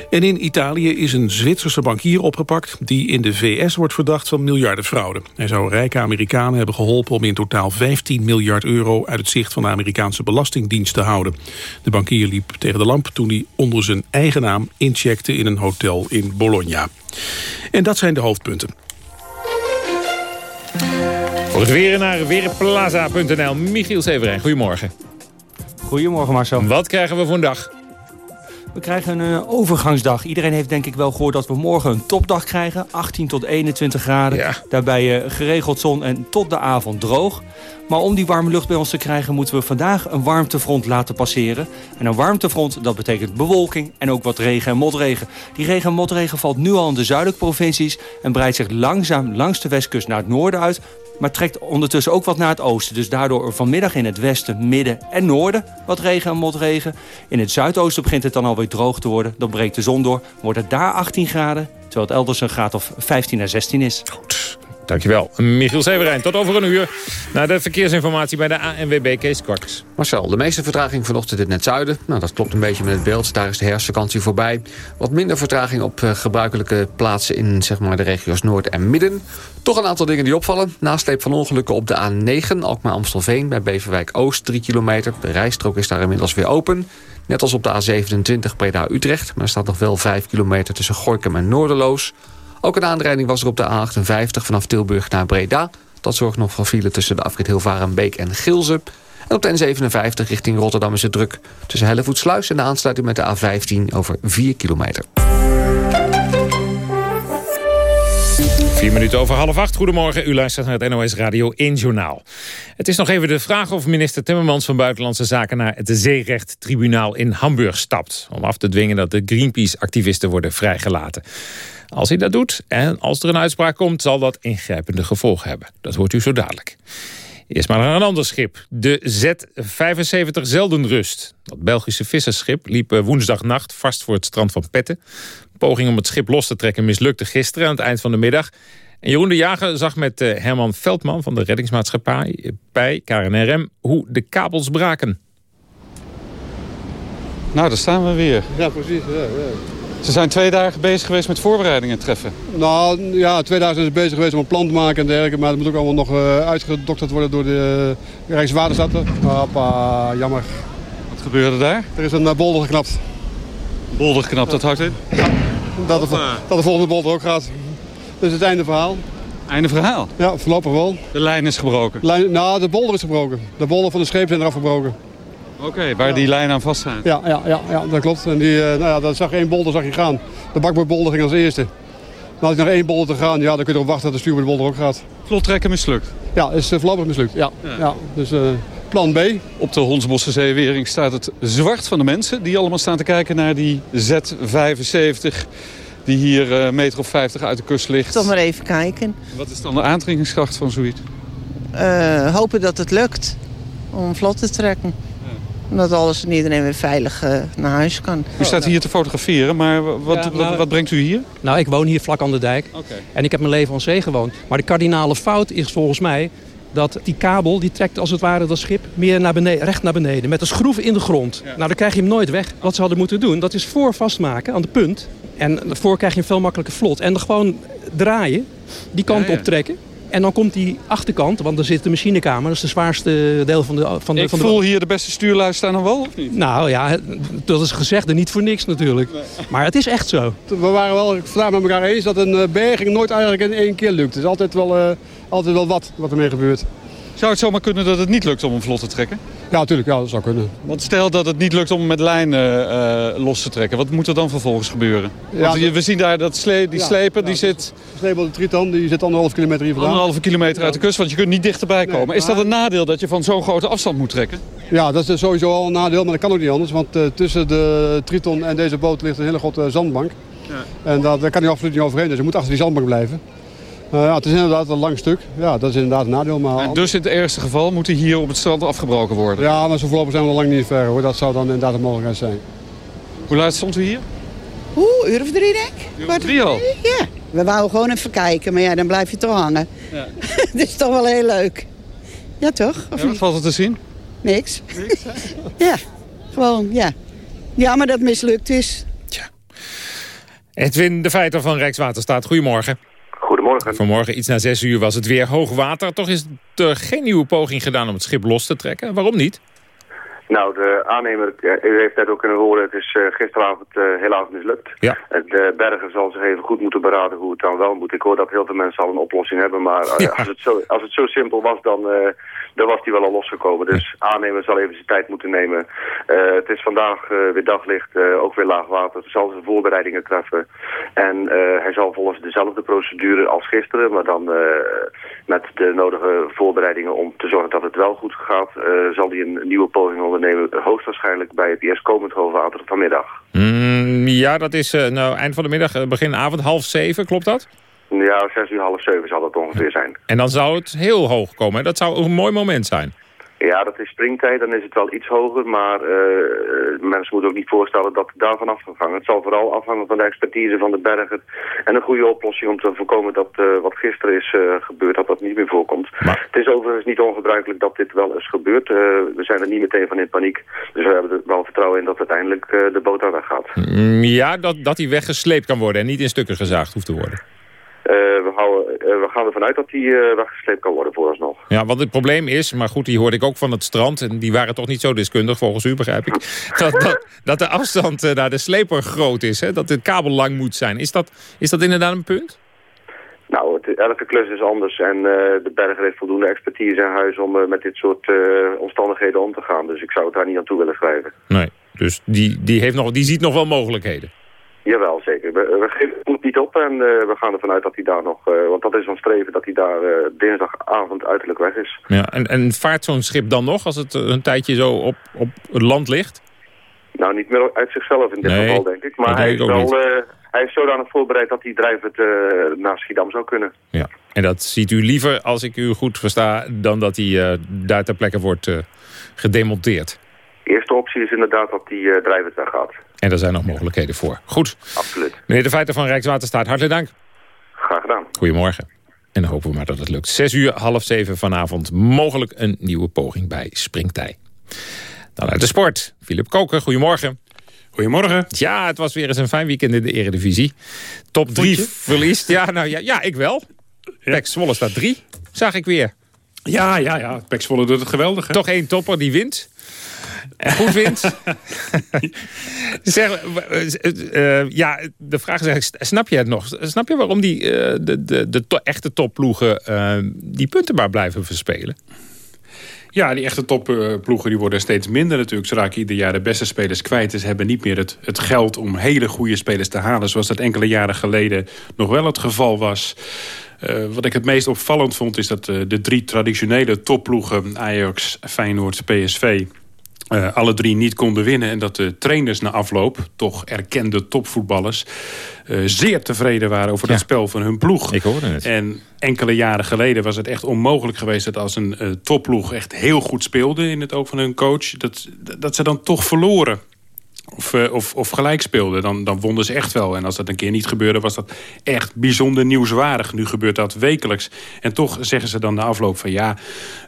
En in Italië is een Zwitserse bankier opgepakt... die in de VS wordt verdacht van miljardenfraude. Hij zou rijke Amerikanen hebben geholpen om in totaal 15 miljard euro... uit het zicht van de Amerikaanse Belastingdienst te houden. De bankier liep tegen de lamp toen hij onder zijn eigen naam incheckte... in een hotel in Bologna. En dat zijn de hoofdpunten. Voor het weer naar weerplaza.nl. Michiel Severijn, goedemorgen. Goedemorgen Marcel. Wat krijgen we voor een dag? We krijgen een uh, overgangsdag. Iedereen heeft denk ik wel gehoord dat we morgen een topdag krijgen. 18 tot 21 graden. Ja. Daarbij uh, geregeld zon en tot de avond droog. Maar om die warme lucht bij ons te krijgen... moeten we vandaag een warmtefront laten passeren. En een warmtefront, dat betekent bewolking en ook wat regen en motregen. Die regen en motregen valt nu al in de zuidelijke provincies... en breidt zich langzaam langs de westkust naar het noorden uit maar trekt ondertussen ook wat naar het oosten. Dus daardoor vanmiddag in het westen, midden en noorden wat regen en motregen. In het zuidoosten begint het dan alweer droog te worden. Dan breekt de zon door, wordt het daar 18 graden... terwijl het elders een graad of 15 à 16 is. Dankjewel, Michiel Severijn. Tot over een uur naar de verkeersinformatie bij de ANWB Kees Kwaks. Marcel, de meeste vertraging vanochtend in het zuiden. Nou, dat klopt een beetje met het beeld. Daar is de herfstvakantie voorbij. Wat minder vertraging op uh, gebruikelijke plaatsen in zeg maar, de regio's Noord en Midden. Toch een aantal dingen die opvallen. Nasleep van ongelukken op de A9, Alkmaar-Amstelveen... bij Beverwijk-Oost, 3 kilometer. De rijstrook is daar inmiddels weer open. Net als op de A27 Breda-Utrecht. Maar er staat nog wel 5 kilometer tussen Gorkum en Noorderloos. Ook een aanrijding was er op de A58 vanaf Tilburg naar Breda. Dat zorgt nog voor file tussen de afrit Hilvarenbeek en Gilze. En op de N57 richting Rotterdam is het druk. Tussen Hellevoetsluis en de aansluiting met de A15 over 4 kilometer. Vier minuten over half acht. Goedemorgen, u luistert naar het NOS Radio 1 Journaal. Het is nog even de vraag of minister Timmermans van Buitenlandse Zaken... naar het Zeerechttribunaal in Hamburg stapt... om af te dwingen dat de Greenpeace-activisten worden vrijgelaten. Als hij dat doet en als er een uitspraak komt... zal dat ingrijpende gevolgen hebben. Dat hoort u zo dadelijk. Eerst maar naar een ander schip. De Z-75 Zeldenrust. Dat Belgische vissersschip liep woensdagnacht vast voor het strand van Petten. Poging om het schip los te trekken mislukte gisteren aan het eind van de middag. En Jeroen de Jager zag met Herman Veldman van de reddingsmaatschappij bij KNRM hoe de kabels braken. Nou, daar staan we weer. Ja, precies. Ja, ja. Ze zijn twee dagen bezig geweest met voorbereidingen treffen. Nou ja, twee dagen zijn ze bezig geweest om een plan te maken en dergelijke. Maar het moet ook allemaal nog uh, uitgedokterd worden door de uh, Rijkswaterstaat. Hoppa, jammer. Wat gebeurde daar? Er is een uh, bolder geknapt. Bolder geknapt, dat houdt in? Ja, dat, de, dat de volgende bolder ook gaat. Dus het einde verhaal. Einde verhaal? Ja, voorlopig wel. De lijn is gebroken? Lijn, nou, de bolder is gebroken. De bolder van de scheep zijn eraf gebroken. Oké, okay, waar ja. die lijn aan vast zijn. Ja, ja, ja, ja dat klopt. En die, uh, nou ja, dat zag één bolder zag je gaan. De bakboordbolder ging als eerste. Dan had je nog één bolle te gaan, ja, dan kun je erop wachten dat de stuur de bolle ook gaat. Vlot trekken mislukt? Ja, is uh, voorlopig mislukt. Ja. Ja. dus uh, plan B. Op de Hondsbosse Zeewering staat het zwart van de mensen... die allemaal staan te kijken naar die Z75 die hier uh, meter of 50 uit de kust ligt. Toch maar even kijken. Wat is dan de aantrekkingskracht van zoiets? Uh, hopen dat het lukt om vlot te trekken. Omdat alles en iedereen weer veilig uh, naar huis kan. U staat hier te fotograferen, maar wat, ja, nou, wat, wat, brengt u hier? Nou, ik woon hier vlak aan de dijk. Okay. En ik heb mijn leven aan zee gewoond. Maar de kardinale fout is volgens mij dat die kabel die trekt als het ware dat schip meer naar beneden, recht naar beneden. Met een schroef in de grond. Ja. Nou, dan krijg je hem nooit weg. Wat ze hadden moeten doen, dat is voor vastmaken aan de punt. En voor krijg je een veel makkelijker vlot. En dan gewoon draaien, die kant ja, ja. op trekken. En dan komt die achterkant, want er zit de machinekamer. Dat is de zwaarste deel van de... Van de Ik van voel de... hier de beste stuurlui staan aan wal, of niet? Nou ja, dat is gezegd en niet voor niks natuurlijk. Nee. Maar het is echt zo. We waren wel vandaag met elkaar eens dat een berging nooit eigenlijk in één keer lukt. Het is altijd wel, uh, altijd wel wat wat ermee gebeurt. Zou het zomaar kunnen dat het niet lukt om een vlot te trekken? Ja, natuurlijk. Ja, dat zou kunnen. Want stel dat het niet lukt om met lijnen uh, los te trekken. Wat moet er dan vervolgens gebeuren? Ja, Want we zien daar dat sle die ja, sleper, ja, die zit... De sleper de Triton, die zit anderhalf kilometer hier vandaan. Anderhalve kilometer uit de kust, want je kunt niet dichterbij komen. Nee, is dat een nadeel dat je van zo'n grote afstand moet trekken? Ja, dat is sowieso al een nadeel, maar dat kan ook niet anders. Want uh, tussen de Triton en deze boot ligt een hele grote zandbank. Ja. En dat, daar kan hij absoluut niet overheen, dus je moet achter die zandbank blijven. Uh, ja, het is inderdaad een lang stuk. Ja, dat is inderdaad een nadeel. Maar en dus in het ergste geval moet hij hier op het strand afgebroken worden? Ja, maar zo voorlopig zijn we nog lang niet ver. Hoor. Dat zou dan inderdaad een mogelijkheid zijn. Hoe laat stond u hier? Oeh, uur of drie denk ik. Uur of drie al? Ja, we wouden gewoon even kijken. Maar ja, dan blijf je toch hangen. Ja. Het is toch wel heel leuk. Ja, toch? Of ja, wat valt er te zien? Niks. Niks ja, gewoon, ja. Ja, maar dat mislukt is. Tja. Edwin de Feiter van Rijkswaterstaat, goedemorgen. Goedemorgen. Vanmorgen iets na zes uur was het weer hoog water. Toch is er geen nieuwe poging gedaan om het schip los te trekken. Waarom niet? Nou, de aannemer, u heeft net ook kunnen horen, het is uh, gisteravond uh, helaas mislukt. Ja. De berger zal zich even goed moeten beraden hoe het dan wel moet. Ik hoor dat heel veel mensen al een oplossing hebben, maar ja. als, het zo, als het zo simpel was, dan, dan was die wel al losgekomen. Dus aannemer zal even zijn tijd moeten nemen. het is vandaag weer daglicht, ook weer laag water. Er zal zijn voorbereidingen treffen. En hij zal volgens dezelfde procedure als gisteren, maar dan met de nodige voorbereidingen om te zorgen dat het wel goed gaat, zal hij een nieuwe poging ondernemen. Hoogstwaarschijnlijk bij het eerstkomend hoogwater vanmiddag. Mm, ja, dat is uh, nou, eind van de middag, begin avond, half zeven, klopt dat? Ja, zes uur, half zeven zal dat ongeveer zijn. En dan zou het heel hoog komen. Dat zou een mooi moment zijn. Ja, dat is springtijd, dan is het wel iets hoger, maar uh, mensen moeten ook niet voorstellen dat het daarvan af kan hangen. Het zal vooral afhangen van de expertise van de berger en een goede oplossing om te voorkomen dat uh, wat gisteren is uh, gebeurd, dat dat niet meer voorkomt. Maar... Het is overigens niet ongebruikelijk dat dit wel eens gebeurt. we zijn er niet meteen van in paniek, dus we hebben er wel vertrouwen in dat uiteindelijk de boot daar weg gaat. Mm, ja, dat, dat hij weggesleept kan worden en niet in stukken gezaagd hoeft te worden. Uh, we, houden, uh, we, gaan ervan uit dat die uh, weggesleept kan worden vooralsnog. Ja, want het probleem is, maar goed, die hoorde ik ook van het strand... en die waren toch niet zo deskundig, volgens u begrijp ik... dat, dat, dat de afstand naar de sleper groot is, hè? dat de kabel lang moet zijn. Is dat, is dat inderdaad een punt? Nou, het, elke klus is anders en de berger heeft voldoende expertise in huis... om met dit soort omstandigheden om te gaan. Dus ik zou het daar niet aan toe willen schrijven. Nee, dus die, die, heeft nog, die ziet nog wel mogelijkheden? Jawel, zeker. We, we geven het niet op en uh, we gaan ervan uit dat hij daar nog... Uh, want dat is ons streven, dat hij daar uh, dinsdagavond uiterlijk weg is. Ja, en, en vaart zo'n schip dan nog als het een tijdje zo op, op het land ligt? Nou, niet meer uit zichzelf in dit nee, geval, denk ik. Maar hij is, wel, hij is zodanig voorbereid dat hij drijvend naar Schiedam zou kunnen. Ja, en dat ziet u liever, als ik u goed versta... dan dat hij daar ter plekke wordt gedemonteerd? De eerste optie is inderdaad dat hij uh, drijvend weggaat. En er zijn nog mogelijkheden voor. Goed. Absoluut. Meneer De Feiter van Rijkswaterstaat, hartelijk dank. Graag gedaan. Goedemorgen. En dan hopen we maar dat het lukt. Zes uur, half zeven vanavond. Mogelijk een nieuwe poging bij Springtij. Dan uit de sport. Philip Koker, goedemorgen. Goedemorgen. Ja, het was weer eens een fijn weekend in de Eredivisie. Top 3 verliest. Ja, nou, ja, ja, ik wel. Ja. Pek Zwolle staat 3, zag ik weer. Ja, ja, ja. Pek Zwolle doet het geweldig. Hè? Toch één topper die wint. Goed wint. zeg, uh, ja, de vraag is eigenlijk, snap je het nog? Snap je waarom die, uh, de, de, de to echte topploegen uh, die punten maar blijven verspelen? Ja, die echte topploegen die worden steeds minder natuurlijk. Ze raken ieder jaar de beste spelers kwijt. Dus ze hebben niet meer het, het geld om hele goede spelers te halen... zoals dat enkele jaren geleden nog wel het geval was. Uh, wat ik het meest opvallend vond is dat uh, de drie traditionele topploegen... Ajax, Feyenoord, PSV... Uh, alle drie niet konden winnen. En dat de trainers na afloop, toch erkende topvoetballers... Uh, zeer tevreden waren over ja. het spel van hun ploeg. Ik hoorde het. En enkele jaren geleden was het echt onmogelijk geweest... dat als een uh, topploeg echt heel goed speelde in het oog van hun coach... dat, dat ze dan toch verloren of, uh, of, of gelijk speelden, dan, dan wonnen ze echt wel. En als dat een keer niet gebeurde, was dat echt bijzonder nieuwswaardig. Nu gebeurt dat wekelijks. En toch zeggen ze dan na afloop van ja,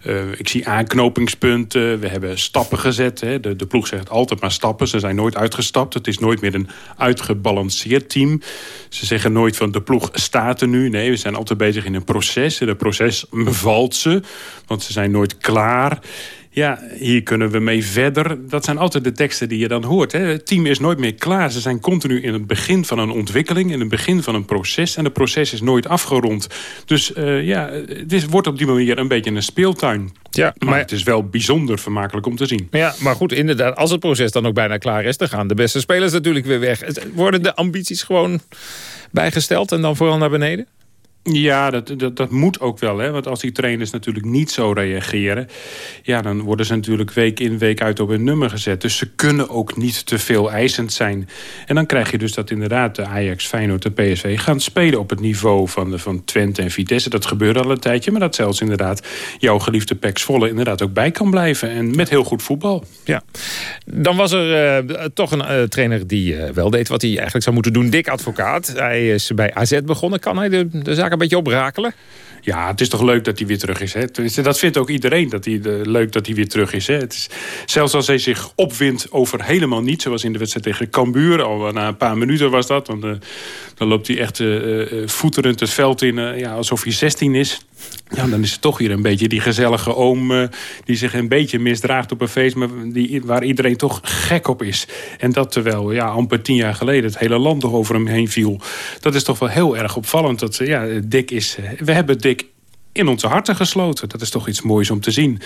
uh, ik zie aanknopingspunten. We hebben stappen gezet. Hè. De, de ploeg zegt altijd maar stappen. Ze zijn nooit uitgestapt. Het is nooit meer een uitgebalanceerd team. Ze zeggen nooit van de ploeg staat er nu. Nee, we zijn altijd bezig in een proces. En het proces bevalt ze, want ze zijn nooit klaar. Ja, hier kunnen we mee verder. Dat zijn altijd de teksten die je dan hoort. Hè. Het team is nooit meer klaar. Ze zijn continu in het begin van een ontwikkeling... in het begin van een proces. En het proces is nooit afgerond. Dus uh, ja, het is, wordt op die manier een beetje een speeltuin. Ja, maar, maar, het is wel bijzonder vermakelijk om te zien. Ja, maar goed, inderdaad, als het proces dan ook bijna klaar is... dan gaan de beste spelers natuurlijk weer weg. Worden de ambities gewoon bijgesteld en dan vooral naar beneden? Ja, dat, dat, dat moet ook wel. Hè? Want als die trainers natuurlijk niet zo reageren... ja, dan worden ze natuurlijk week in, week uit op hun nummer gezet. Dus ze kunnen ook niet te veel eisend zijn. En dan krijg je dus dat inderdaad de Ajax, Feyenoord en PSV... gaan spelen op het niveau van, de, van Twente en Vitesse. Dat gebeurde al een tijdje. Maar dat zelfs inderdaad jouw geliefde Pek Zwolle... inderdaad ook bij kan blijven. En met heel goed voetbal. Ja. Dan was er uh, toch een uh, trainer die uh, wel deed wat hij eigenlijk zou moeten doen. Dick Advocaat. Hij is bij AZ begonnen. Kan hij de, de zaak een beetje oprakelen? Ja, het is toch leuk dat hij weer terug is. Hè? Dat vindt ook iedereen dat hij, uh, leuk dat hij weer terug is, hè? Het is. Zelfs als hij zich opwindt over helemaal niets... zoals in de wedstrijd tegen Cambuur. Al na een paar minuten was dat. Want uh, dan loopt hij echt uh, voeterend het veld in... ja, alsof hij 16 is. Ja, dan is het toch weer een beetje die gezellige oom... Uh, die zich een beetje misdraagt op een feest... maar die, waar iedereen toch gek op is. En dat terwijl, ja, amper tien jaar geleden... het hele land toch over hem heen viel. Dat is toch wel heel erg opvallend. Dat, ja, Dick is, we hebben Dick in onze harten gesloten. Dat is toch iets moois om te zien.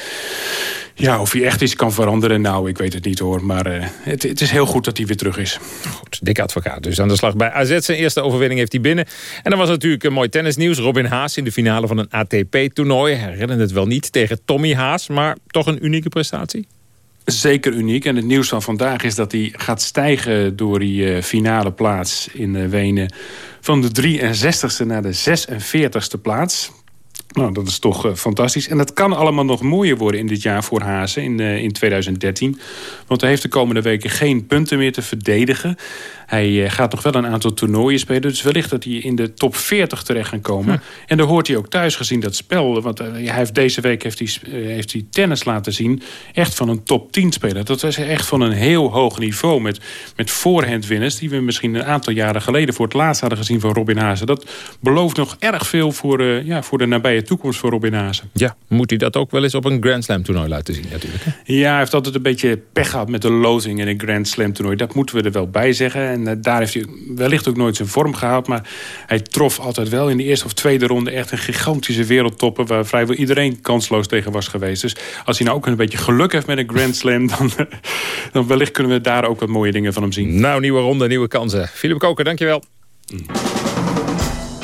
Ja, of hij echt iets kan veranderen, nou, ik weet het niet hoor. Maar uh, het, het, is heel goed dat hij weer terug is. Goed, dik advocaat dus aan de slag bij AZ. Zijn eerste overwinning heeft hij binnen. En dan was natuurlijk een mooi tennisnieuws. Robin Haas in de finale van een ATP-toernooi. Herinneren het wel niet tegen Tommy Haas, maar toch een unieke prestatie? Zeker uniek. En het nieuws van vandaag is dat hij gaat stijgen door die uh, finale plaats in uh, Wenen. Van de 63ste naar de 46ste plaats. Nou, dat is toch uh, fantastisch. En dat kan allemaal nog mooier worden in dit jaar voor Hazen in, uh, in 2013. Want hij heeft de komende weken geen punten meer te verdedigen. Hij uh, gaat nog wel een aantal toernooien spelen. Dus wellicht dat hij in de top 40 terecht kan komen. Hm. En daar hoort hij ook thuis gezien dat spel. Want hij heeft, deze week heeft hij, heeft hij tennis laten zien. Echt van een top 10 speler. Dat was echt van een heel hoog niveau. Met, met voorhandwinners die we misschien een aantal jaren geleden... voor het laatst hadden gezien van Robin Hazen. Dat belooft nog erg veel voor, ja, voor de nabije toekomst voor Robin Hazen. Ja, moet hij dat ook wel eens op een Grand Slam toernooi laten zien natuurlijk. Hè? Ja, hij heeft altijd een beetje pech gehad met de loting in een Grand Slam toernooi. Dat moeten we er wel bij zeggen. En uh, daar heeft hij wellicht ook nooit zijn vorm gehaald. Maar hij trof altijd wel in de eerste of tweede ronde echt een gigantische wereldtoppen... waar vrijwel iedereen kansloos tegen was geweest. Dus als hij nou ook een beetje geluk heeft met een Grand Slam... dan, dan wellicht kunnen we daar ook wat mooie dingen van hem zien. Nou, nieuwe ronde, nieuwe kansen. Philip Koker, dankjewel. Mm.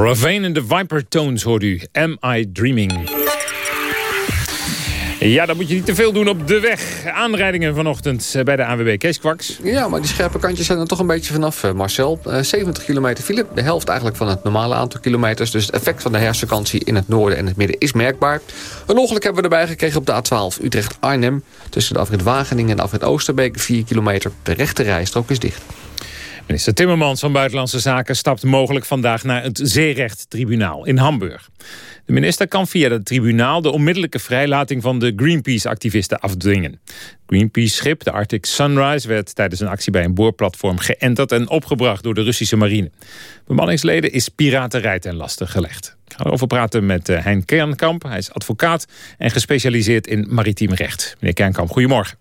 Laura Vane en de Viper Tones hoort u. Am I Dreaming? Ja, dan moet je niet te veel doen op de weg. Aanrijdingen vanochtend eh, bij de ANWB. Kees Kwaks. Ja, maar die scherpe kantjes zijn er toch een beetje vanaf, eh, Marcel. Eh, 70 kilometer file, de helft eigenlijk van het normale aantal kilometers. Dus het effect van de herfstvakantie in het noorden en het midden is merkbaar. Een ongeluk hebben we erbij gekregen op de A12 Utrecht-Arnhem. Tussen de afrit Wageningen en de afrit Oosterbeek, 4 kilometer. De rechte rijstrook is dicht. Minister Timmermans van Buitenlandse Zaken stapt mogelijk vandaag naar het Zeerechttribunaal in Hamburg. De minister kan via het tribunaal de onmiddellijke vrijlating van de Greenpeace-activisten afdwingen. Greenpeace-schip, de Arctic Sunrise, werd tijdens een actie bij een boorplatform geënterd en opgebracht door de Russische marine. Bemanningsleden is piraterij ten laste gelegd. Ik ga erover praten met eh, Hein Kernkamp. Hij is advocaat en gespecialiseerd in maritiem recht. Meneer Kernkamp, goedemorgen.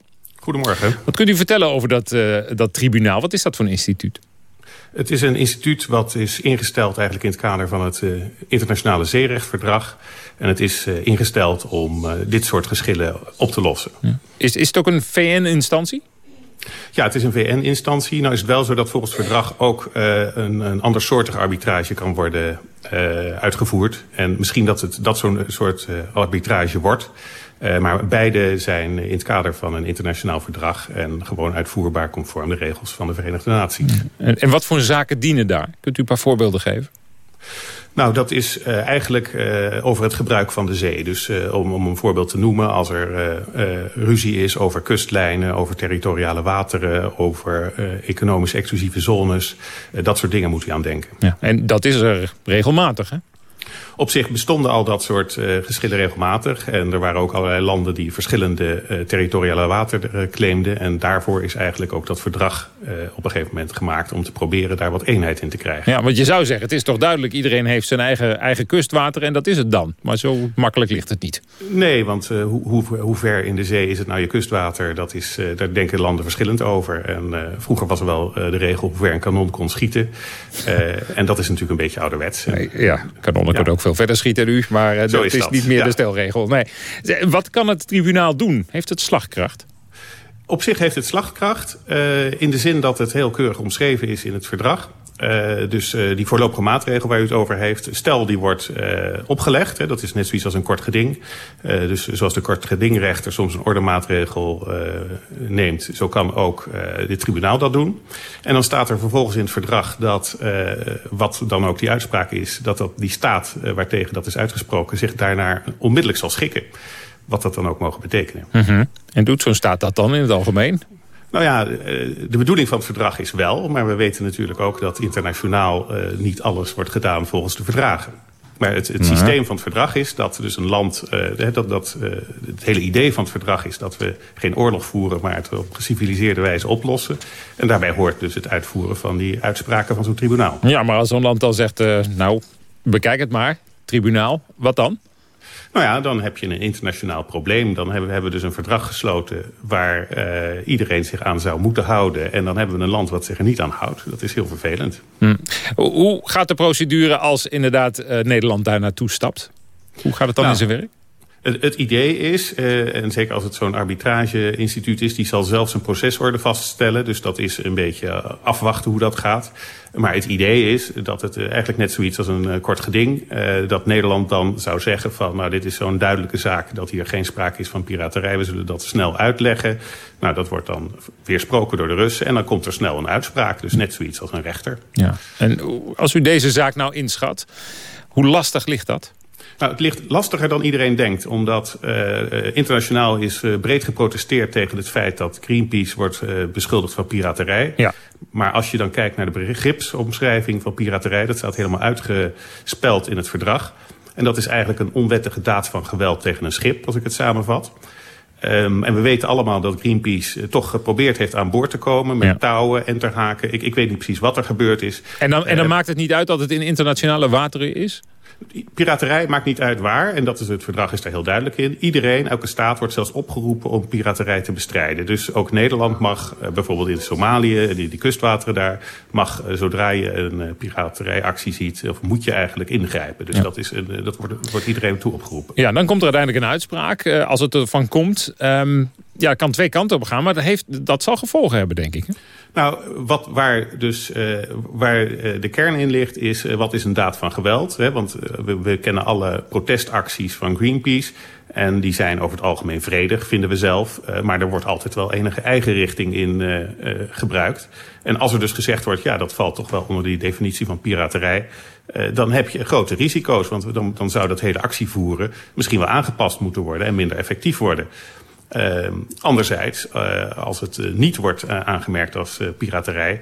Goedemorgen. Wat kunt u vertellen over dat, uh, dat tribunaal? Wat is dat voor een instituut? Het is een instituut wat is ingesteld eigenlijk in het kader van het uh, internationale zeerechtverdrag. En het is uh, ingesteld om uh, dit soort geschillen op te lossen. Ja. Is, is het ook een VN-instantie? Ja, het is een VN-instantie. Nou is het wel zo dat volgens het verdrag ook een, een andersoortige arbitrage kan worden uitgevoerd. En misschien dat het dat zo'n soort arbitrage wordt. Uh, maar beide zijn in het kader van een internationaal verdrag... en gewoon uitvoerbaar conform de regels van de Verenigde Naties. En, en wat voor zaken dienen daar? Kunt u een paar voorbeelden geven? Nou, dat is uh, eigenlijk uh, over het gebruik van de zee. Dus uh, om, om een voorbeeld te noemen, als er ruzie is over kustlijnen, over territoriale wateren, over economisch exclusieve zones, dat soort dingen moet u aan denken. Ja, en dat is er regelmatig, hè? Op zich bestonden al dat soort uh, geschillen regelmatig. En er waren ook allerlei landen die verschillende uh, territoriale water uh, claimden. En daarvoor is eigenlijk ook dat verdrag op een gegeven moment gemaakt... om te proberen daar wat eenheid in te krijgen. Ja, want je zou zeggen, het is toch duidelijk... iedereen heeft zijn eigen, eigen kustwater en dat is het dan. Maar zo makkelijk ligt het niet. Nee, want hoe, hoe, hoe, ver in de zee is het nou je kustwater? Dat is, daar denken landen verschillend over. En vroeger was er wel de regel hoe ver een kanon kon schieten. en dat is natuurlijk een beetje ouderwets. Nee, ja, kanonnen ja. kunnen ook veel verder schieten nu. Maar uh, dat is, is dat. niet meer ja. de stelregel. Nee. Wat kan het tribunaal doen? Heeft het slagkracht? Op zich heeft het slagkracht. Uh, in de zin dat het heel keurig omschreven is in het verdrag. Uh, dus uh, die voorlopige maatregel waar u het over heeft... stel die wordt uh, opgelegd, hè, dat is net zoiets als een kort geding. dus zoals de kort gedingrechter soms een ordemaatregel neemt... zo kan ook dit tribunaal dat doen. En dan staat er vervolgens in het verdrag dat... wat dan ook die uitspraak is... dat, die staat waartegen dat is uitgesproken... zich daarnaar onmiddellijk zal schikken. Wat dat dan ook mogen betekenen. -hmm. En doet zo'n staat dat dan in het algemeen? Nou ja, de bedoeling van het verdrag is wel... maar we weten natuurlijk ook dat internationaal uh, niet alles wordt gedaan volgens de verdragen. Maar het, het systeem van het verdrag is dat dus een land... Uh, dat, dat, uh, het hele idee van het verdrag is dat we geen oorlog voeren... maar het op geciviliseerde wijze oplossen. En daarbij hoort dus het uitvoeren van die uitspraken van zo'n tribunaal. Ja, maar als zo'n land dan zegt... nou, bekijk het maar, tribunaal, wat dan? Nou ja, dan heb je een internationaal probleem. Dan hebben we, hebben dus een verdrag gesloten waar uh, iedereen zich aan zou moeten houden. En dan hebben we een land wat zich er niet aan houdt. Dat is heel vervelend. Hm. Hoe gaat de procedure als inderdaad uh, Nederland daar naartoe stapt? Hoe gaat het dan nou, in zijn werk? Het, het idee is, uh, en zeker als het zo'n arbitrage-instituut is... die zal zelfs een procesorde vaststellen. Dus dat is een beetje afwachten hoe dat gaat. Maar het idee is dat het eigenlijk net zoiets als een uh, kort geding... Uh, dat Nederland dan zou zeggen van... nou, dit is zo'n duidelijke zaak dat hier geen sprake is van piraterij. We zullen dat snel uitleggen. Nou, dat wordt dan weersproken door de Russen. En dan komt er snel een uitspraak. Dus net zoiets als een rechter. Ja. En als u deze zaak nou inschat, hoe lastig ligt dat? Nou, het ligt lastiger dan iedereen denkt. Omdat uh, internationaal is uh, breed geprotesteerd tegen het feit dat Greenpeace wordt uh, beschuldigd van piraterij. Ja. Maar als je dan kijkt naar de begripsomschrijving van piraterij... dat staat helemaal uitgespeld in het verdrag. En dat is eigenlijk een onwettige daad van geweld tegen een schip, als ik het samenvat. Um, en we weten allemaal dat Greenpeace uh, toch geprobeerd heeft aan boord te komen... met ja. touwen, enterhaken. Ik, ik weet niet precies wat er gebeurd is. En dan, en dan uh, maakt het niet uit dat het in internationale wateren is? Piraterij maakt niet uit waar, en dat is het verdrag is daar heel duidelijk in. Iedereen, elke staat wordt zelfs opgeroepen om piraterij te bestrijden. Dus ook Nederland mag, uh, bijvoorbeeld in Somalië, die, die kustwateren daar... mag, uh, zodra je een uh, piraterijactie ziet, of moet je eigenlijk ingrijpen. Dus ja. dat, is een, dat wordt, wordt, iedereen toe opgeroepen. Ja, dan komt er uiteindelijk een uitspraak, als het ervan komt... Um, ja, kan twee kanten op gaan, maar dat, heeft, dat zal gevolgen hebben, denk ik. Nou, wat, waar, dus, uh, waar uh, de kern in ligt is... Uh, wat is een daad van geweld? Hè? Want we, we, kennen alle protestacties van Greenpeace... en die zijn over het algemeen vredig, vinden we zelf. maar er wordt altijd wel enige eigen richting in gebruikt. En als er dus gezegd wordt... ja, dat valt toch wel onder die definitie van piraterij... dan heb je grote risico's. Want dan, dan zou dat hele actievoeren misschien wel aangepast moeten worden... en minder effectief worden. Uh, anderzijds, uh, als het uh, niet wordt aangemerkt als piraterij...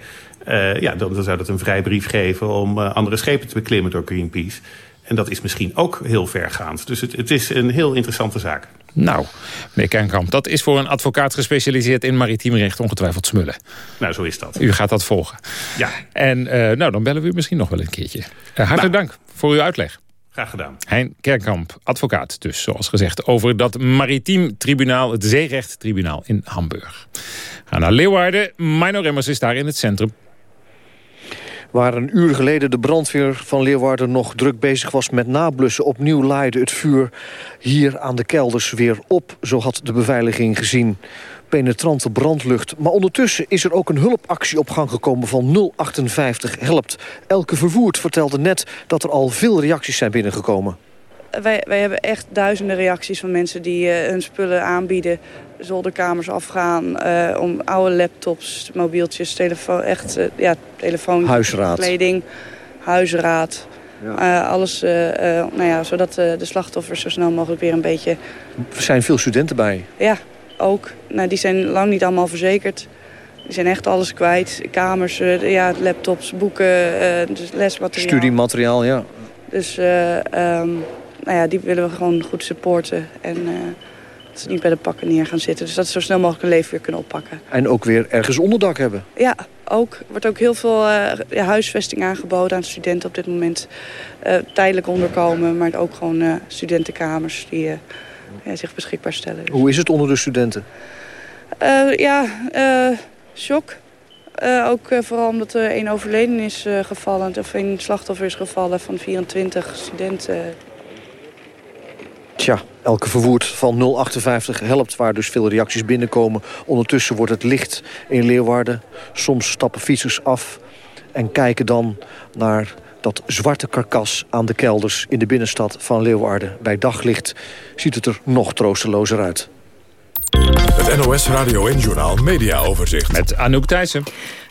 ja, dan, dan, zou dat een vrijbrief geven om andere schepen te beklimmen door Greenpeace. En dat is misschien ook heel vergaand. Dus het, het is een heel interessante zaak. Nou, meneer Kernkamp, dat is voor een advocaat gespecialiseerd in maritiem recht ongetwijfeld smullen. Nou, zo is dat. U gaat dat volgen. Ja. En nou, dan bellen we u misschien nog wel een keertje. hartelijk nou. dank voor uw uitleg. Graag gedaan. Hein Kerkamp, advocaat dus, zoals gezegd... over dat maritiem tribunaal, het zeerechttribunaal in Hamburg. Ga naar Leeuwarden. Mino Remmers is daar in het centrum. Waar een uur geleden de brandweer van Leeuwarden nog druk bezig was met nablussen... opnieuw laaide het vuur hier aan de kelders weer op. Zo had de beveiliging gezien penetrante brandlucht. Maar ondertussen is er ook een hulpactie op gang gekomen van 058 Helpt. Elke Vervoerd vertelde net dat er al veel reacties zijn binnengekomen. Wij, wij hebben echt duizenden reacties van mensen die uh, hun spullen aanbieden. Zolderkamers afgaan, uh, om oude laptops, mobieltjes, telefoon, echt, uh, ja, telefoon, huisraad. kleding, huisraad. Ja. alles, nou ja, zodat de slachtoffers zo snel mogelijk weer een beetje... Er zijn veel studenten bij. Ja, ook. Nou, die zijn lang niet allemaal verzekerd. Die zijn echt alles kwijt. Kamers, uh, ja, laptops, boeken, uh, dus lesmateriaal. Studiemateriaal, ja. Dus uh, um, nou ja, die willen we gewoon goed supporten. En dat ze niet bij de pakken neer gaan zitten. Dus dat ze zo snel mogelijk een leven weer kunnen oppakken. En ook weer ergens onderdak hebben. Ja, ook. Er wordt ook heel veel ja, huisvesting aangeboden aan studenten op dit moment. tijdelijk onderkomen, maar ook gewoon studentenkamers die ja, zich beschikbaar stellen. Dus. Hoe is het onder de studenten? Uh, ja, uh, shock. Uh, ook vooral omdat er één overleden is gevallen, of één slachtoffer is gevallen van 24 studenten. Tja, elke verwoerd van 058 helpt waar dus veel reacties binnenkomen. Ondertussen wordt het licht in Leeuwarden. Soms stappen fietsers af en kijken dan naar dat zwarte karkas aan de kelders in de binnenstad van Leeuwarden. Bij daglicht ziet het er nog troostelozer uit. Het NOS Radio en Journal Media Overzicht. Met Anouk Thijssen.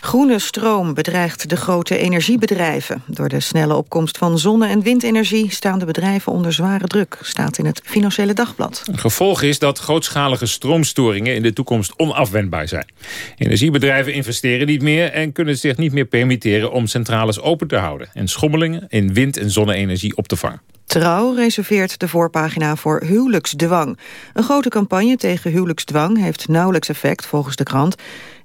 Groene stroom bedreigt de grote energiebedrijven. Door de snelle opkomst van zonne- en windenergie... staan de bedrijven onder zware druk, staat in het Financiële Dagblad. Een gevolg is dat grootschalige stroomstoringen... in de toekomst onafwendbaar zijn. Energiebedrijven investeren niet meer... en kunnen zich niet meer permitteren om centrales open te houden... en schommelingen in wind- en zonne-energie op te vangen. Trouw reserveert de voorpagina voor huwelijksdwang. Een grote campagne tegen huwelijksdwang heeft nauwelijks effect volgens de krant.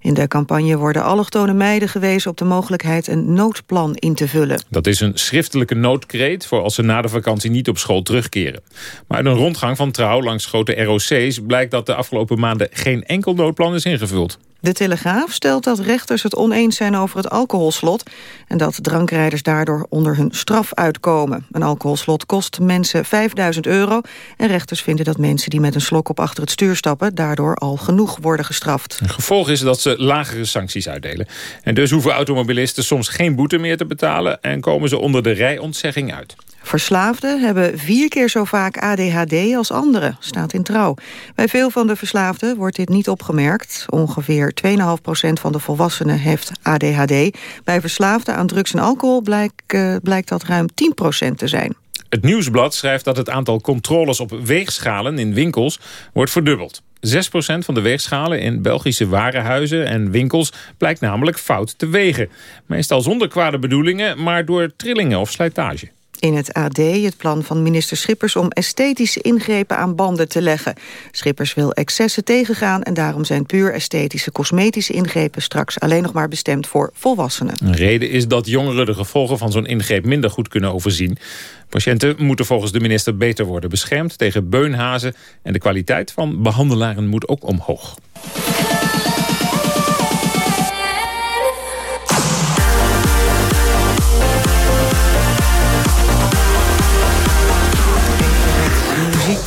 In de campagne worden allochtone meiden gewezen op de mogelijkheid een noodplan in te vullen. Dat is een schriftelijke noodkreet voor als ze na de vakantie niet op school terugkeren. Maar uit een rondgang van Trouw langs grote ROC's blijkt dat de afgelopen maanden geen enkel noodplan is ingevuld. De Telegraaf stelt dat rechters het oneens zijn over het alcoholslot... en dat drankrijders daardoor onder hun straf uitkomen. Een alcoholslot kost mensen 5000 euro... en rechters vinden dat mensen die met een slok op achter het stuur stappen... daardoor al genoeg worden gestraft. Het gevolg is dat ze lagere sancties uitdelen. En dus hoeven automobilisten soms geen boete meer te betalen... en komen ze onder de rijontzegging uit. Verslaafden hebben vier keer zo vaak ADHD als anderen, staat in trouw. Bij veel van de verslaafden wordt dit niet opgemerkt. Ongeveer 2,5% van de volwassenen heeft ADHD. Bij verslaafden aan drugs en alcohol blijkt, uh, blijkt dat ruim 10% te zijn. Het Nieuwsblad schrijft dat het aantal controles op weegschalen in winkels wordt verdubbeld. 6% van de weegschalen in Belgische warenhuizen en winkels blijkt namelijk fout te wegen. Meestal zonder kwade bedoelingen, maar door trillingen of slijtage. In het AD het plan van minister Schippers om esthetische ingrepen aan banden te leggen. Schippers wil excessen tegengaan en daarom zijn puur esthetische cosmetische ingrepen straks alleen nog maar bestemd voor volwassenen. Een reden is dat jongeren de gevolgen van zo'n ingreep minder goed kunnen overzien. Patiënten moeten volgens de minister beter worden beschermd tegen beunhazen en de kwaliteit van behandelaren moet ook omhoog.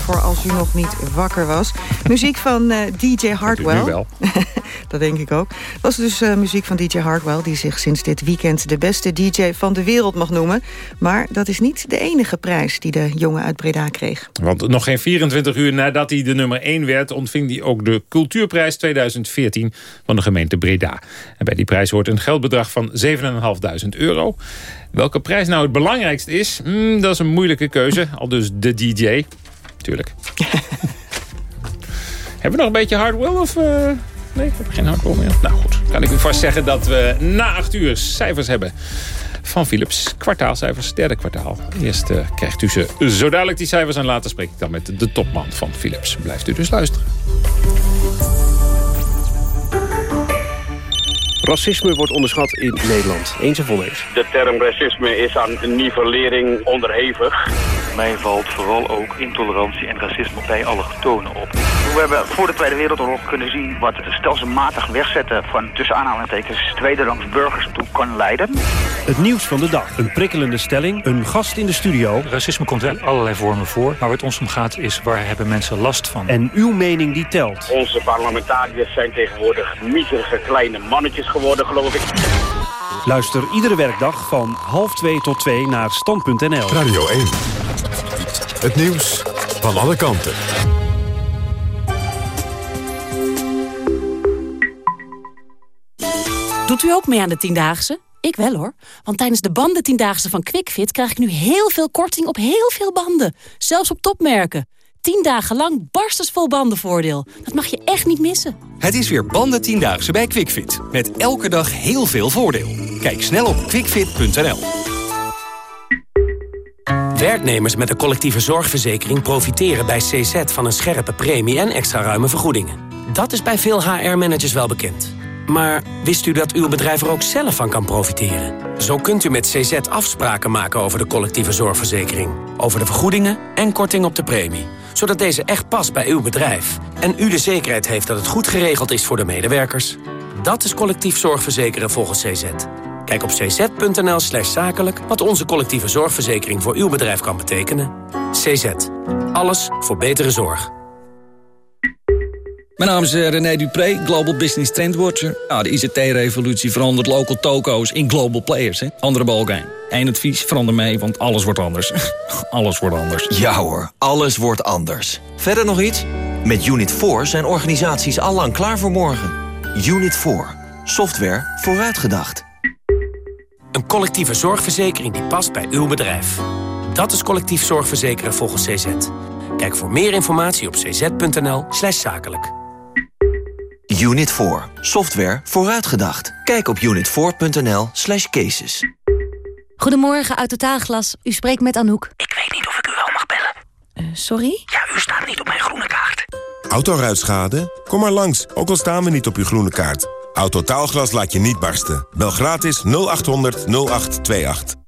Voor als u nog niet wakker was. Muziek van uh, DJ Hardwell. Nu wel. dat denk ik ook. Dat was dus uh, muziek van DJ Hardwell... die zich sinds dit weekend de beste DJ van de wereld mag noemen. Maar dat is niet de enige prijs die de jongen uit Breda kreeg. Want nog geen 24 uur nadat hij de nummer 1 werd... ontving hij ook de Cultuurprijs 2014 van de gemeente Breda. En bij die prijs hoort een geldbedrag van 7.500 euro. Welke prijs nou het belangrijkste is, hmm, dat is een moeilijke keuze. Al dus de DJ. Tuurlijk. Hebben we nog een beetje hardwell of... Uh... Nee, ik heb geen hardwell meer. Nou goed, kan ik u vast zeggen dat we na acht uur cijfers hebben van Philips. Kwartaalcijfers, derde kwartaal. Eerst uh, krijgt u ze zo dadelijk die cijfers en later spreek ik dan met de topman van Philips. Blijft u dus luisteren. Racisme wordt onderschat in Nederland. Eens en voneens. De term racisme is aan nivellering onderhevig. Mij valt vooral ook intolerantie en racisme bij alle tonen op. We hebben voor de Tweede Wereldoorlog kunnen zien wat het stelselmatig wegzetten van tussen aanhalingstekens tweederangs burgers toe kan leiden. Het nieuws van de dag. Een prikkelende stelling. Een gast in de studio. Racisme komt in allerlei vormen voor. Maar waar het ons om gaat is waar hebben mensen last van. En uw mening die telt. Onze parlementariërs zijn tegenwoordig miserige kleine mannetjes geworden, geloof ik. Luister iedere werkdag van half 2 tot 2 naar stand.nl. Radio 1. Het nieuws van alle kanten. Doet u ook mee aan de Tiendaagse? Ik wel hoor. Want tijdens de banden Tiendaagse van QuickFit... krijg ik nu heel veel korting op heel veel banden. Zelfs op topmerken. 10 dagen lang barstensvol bandenvoordeel. Dat mag je echt niet missen. Het is weer banden Tiendaagse bij QuickFit. Met elke dag heel veel voordeel. Kijk snel op quickfit.nl. Werknemers met een collectieve zorgverzekering profiteren bij CZ van een scherpe premie en extra ruime vergoedingen. Dat is bij veel HR-managers wel bekend. Maar wist u dat uw bedrijf er ook zelf van kan profiteren? Zo kunt u met CZ afspraken maken over de collectieve zorgverzekering. Over de vergoedingen en korting op de premie. Zodat deze echt past bij uw bedrijf. En u de zekerheid heeft dat het goed geregeld is voor de medewerkers. Dat is collectief zorgverzekeren volgens CZ. Kijk op cz.nl slash zakelijk wat onze collectieve zorgverzekering voor uw bedrijf kan betekenen. CZ. Alles voor betere zorg. Mijn naam is eh, René Dupré, Global Business Trendwatcher. Ja, de ICT-revolutie verandert local toko's in global players. Hè? Andere balkijn. Eén advies, verander mee, want alles wordt anders. alles wordt anders. Ja hoor, alles wordt anders. Verder nog iets? Met Unit 4 zijn organisaties allang klaar voor morgen. Unit 4. Software vooruitgedacht. Een collectieve zorgverzekering die past bij uw bedrijf. Dat is collectief zorgverzekeren volgens CZ. Kijk voor meer informatie op cz.nl slash zakelijk. Unit 4. Software vooruitgedacht. Kijk op unit4.nl slash cases. Goedemorgen, uit Totaalglas. U spreekt met Anouk. Ik weet niet of ik u wel mag bellen. Uh, sorry? Ja, u staat niet op mijn groene kaart. Autoruitschade? Kom maar langs, ook al staan we niet op uw groene kaart. Autotaalglas laat je niet barsten. Bel gratis 0800 0828.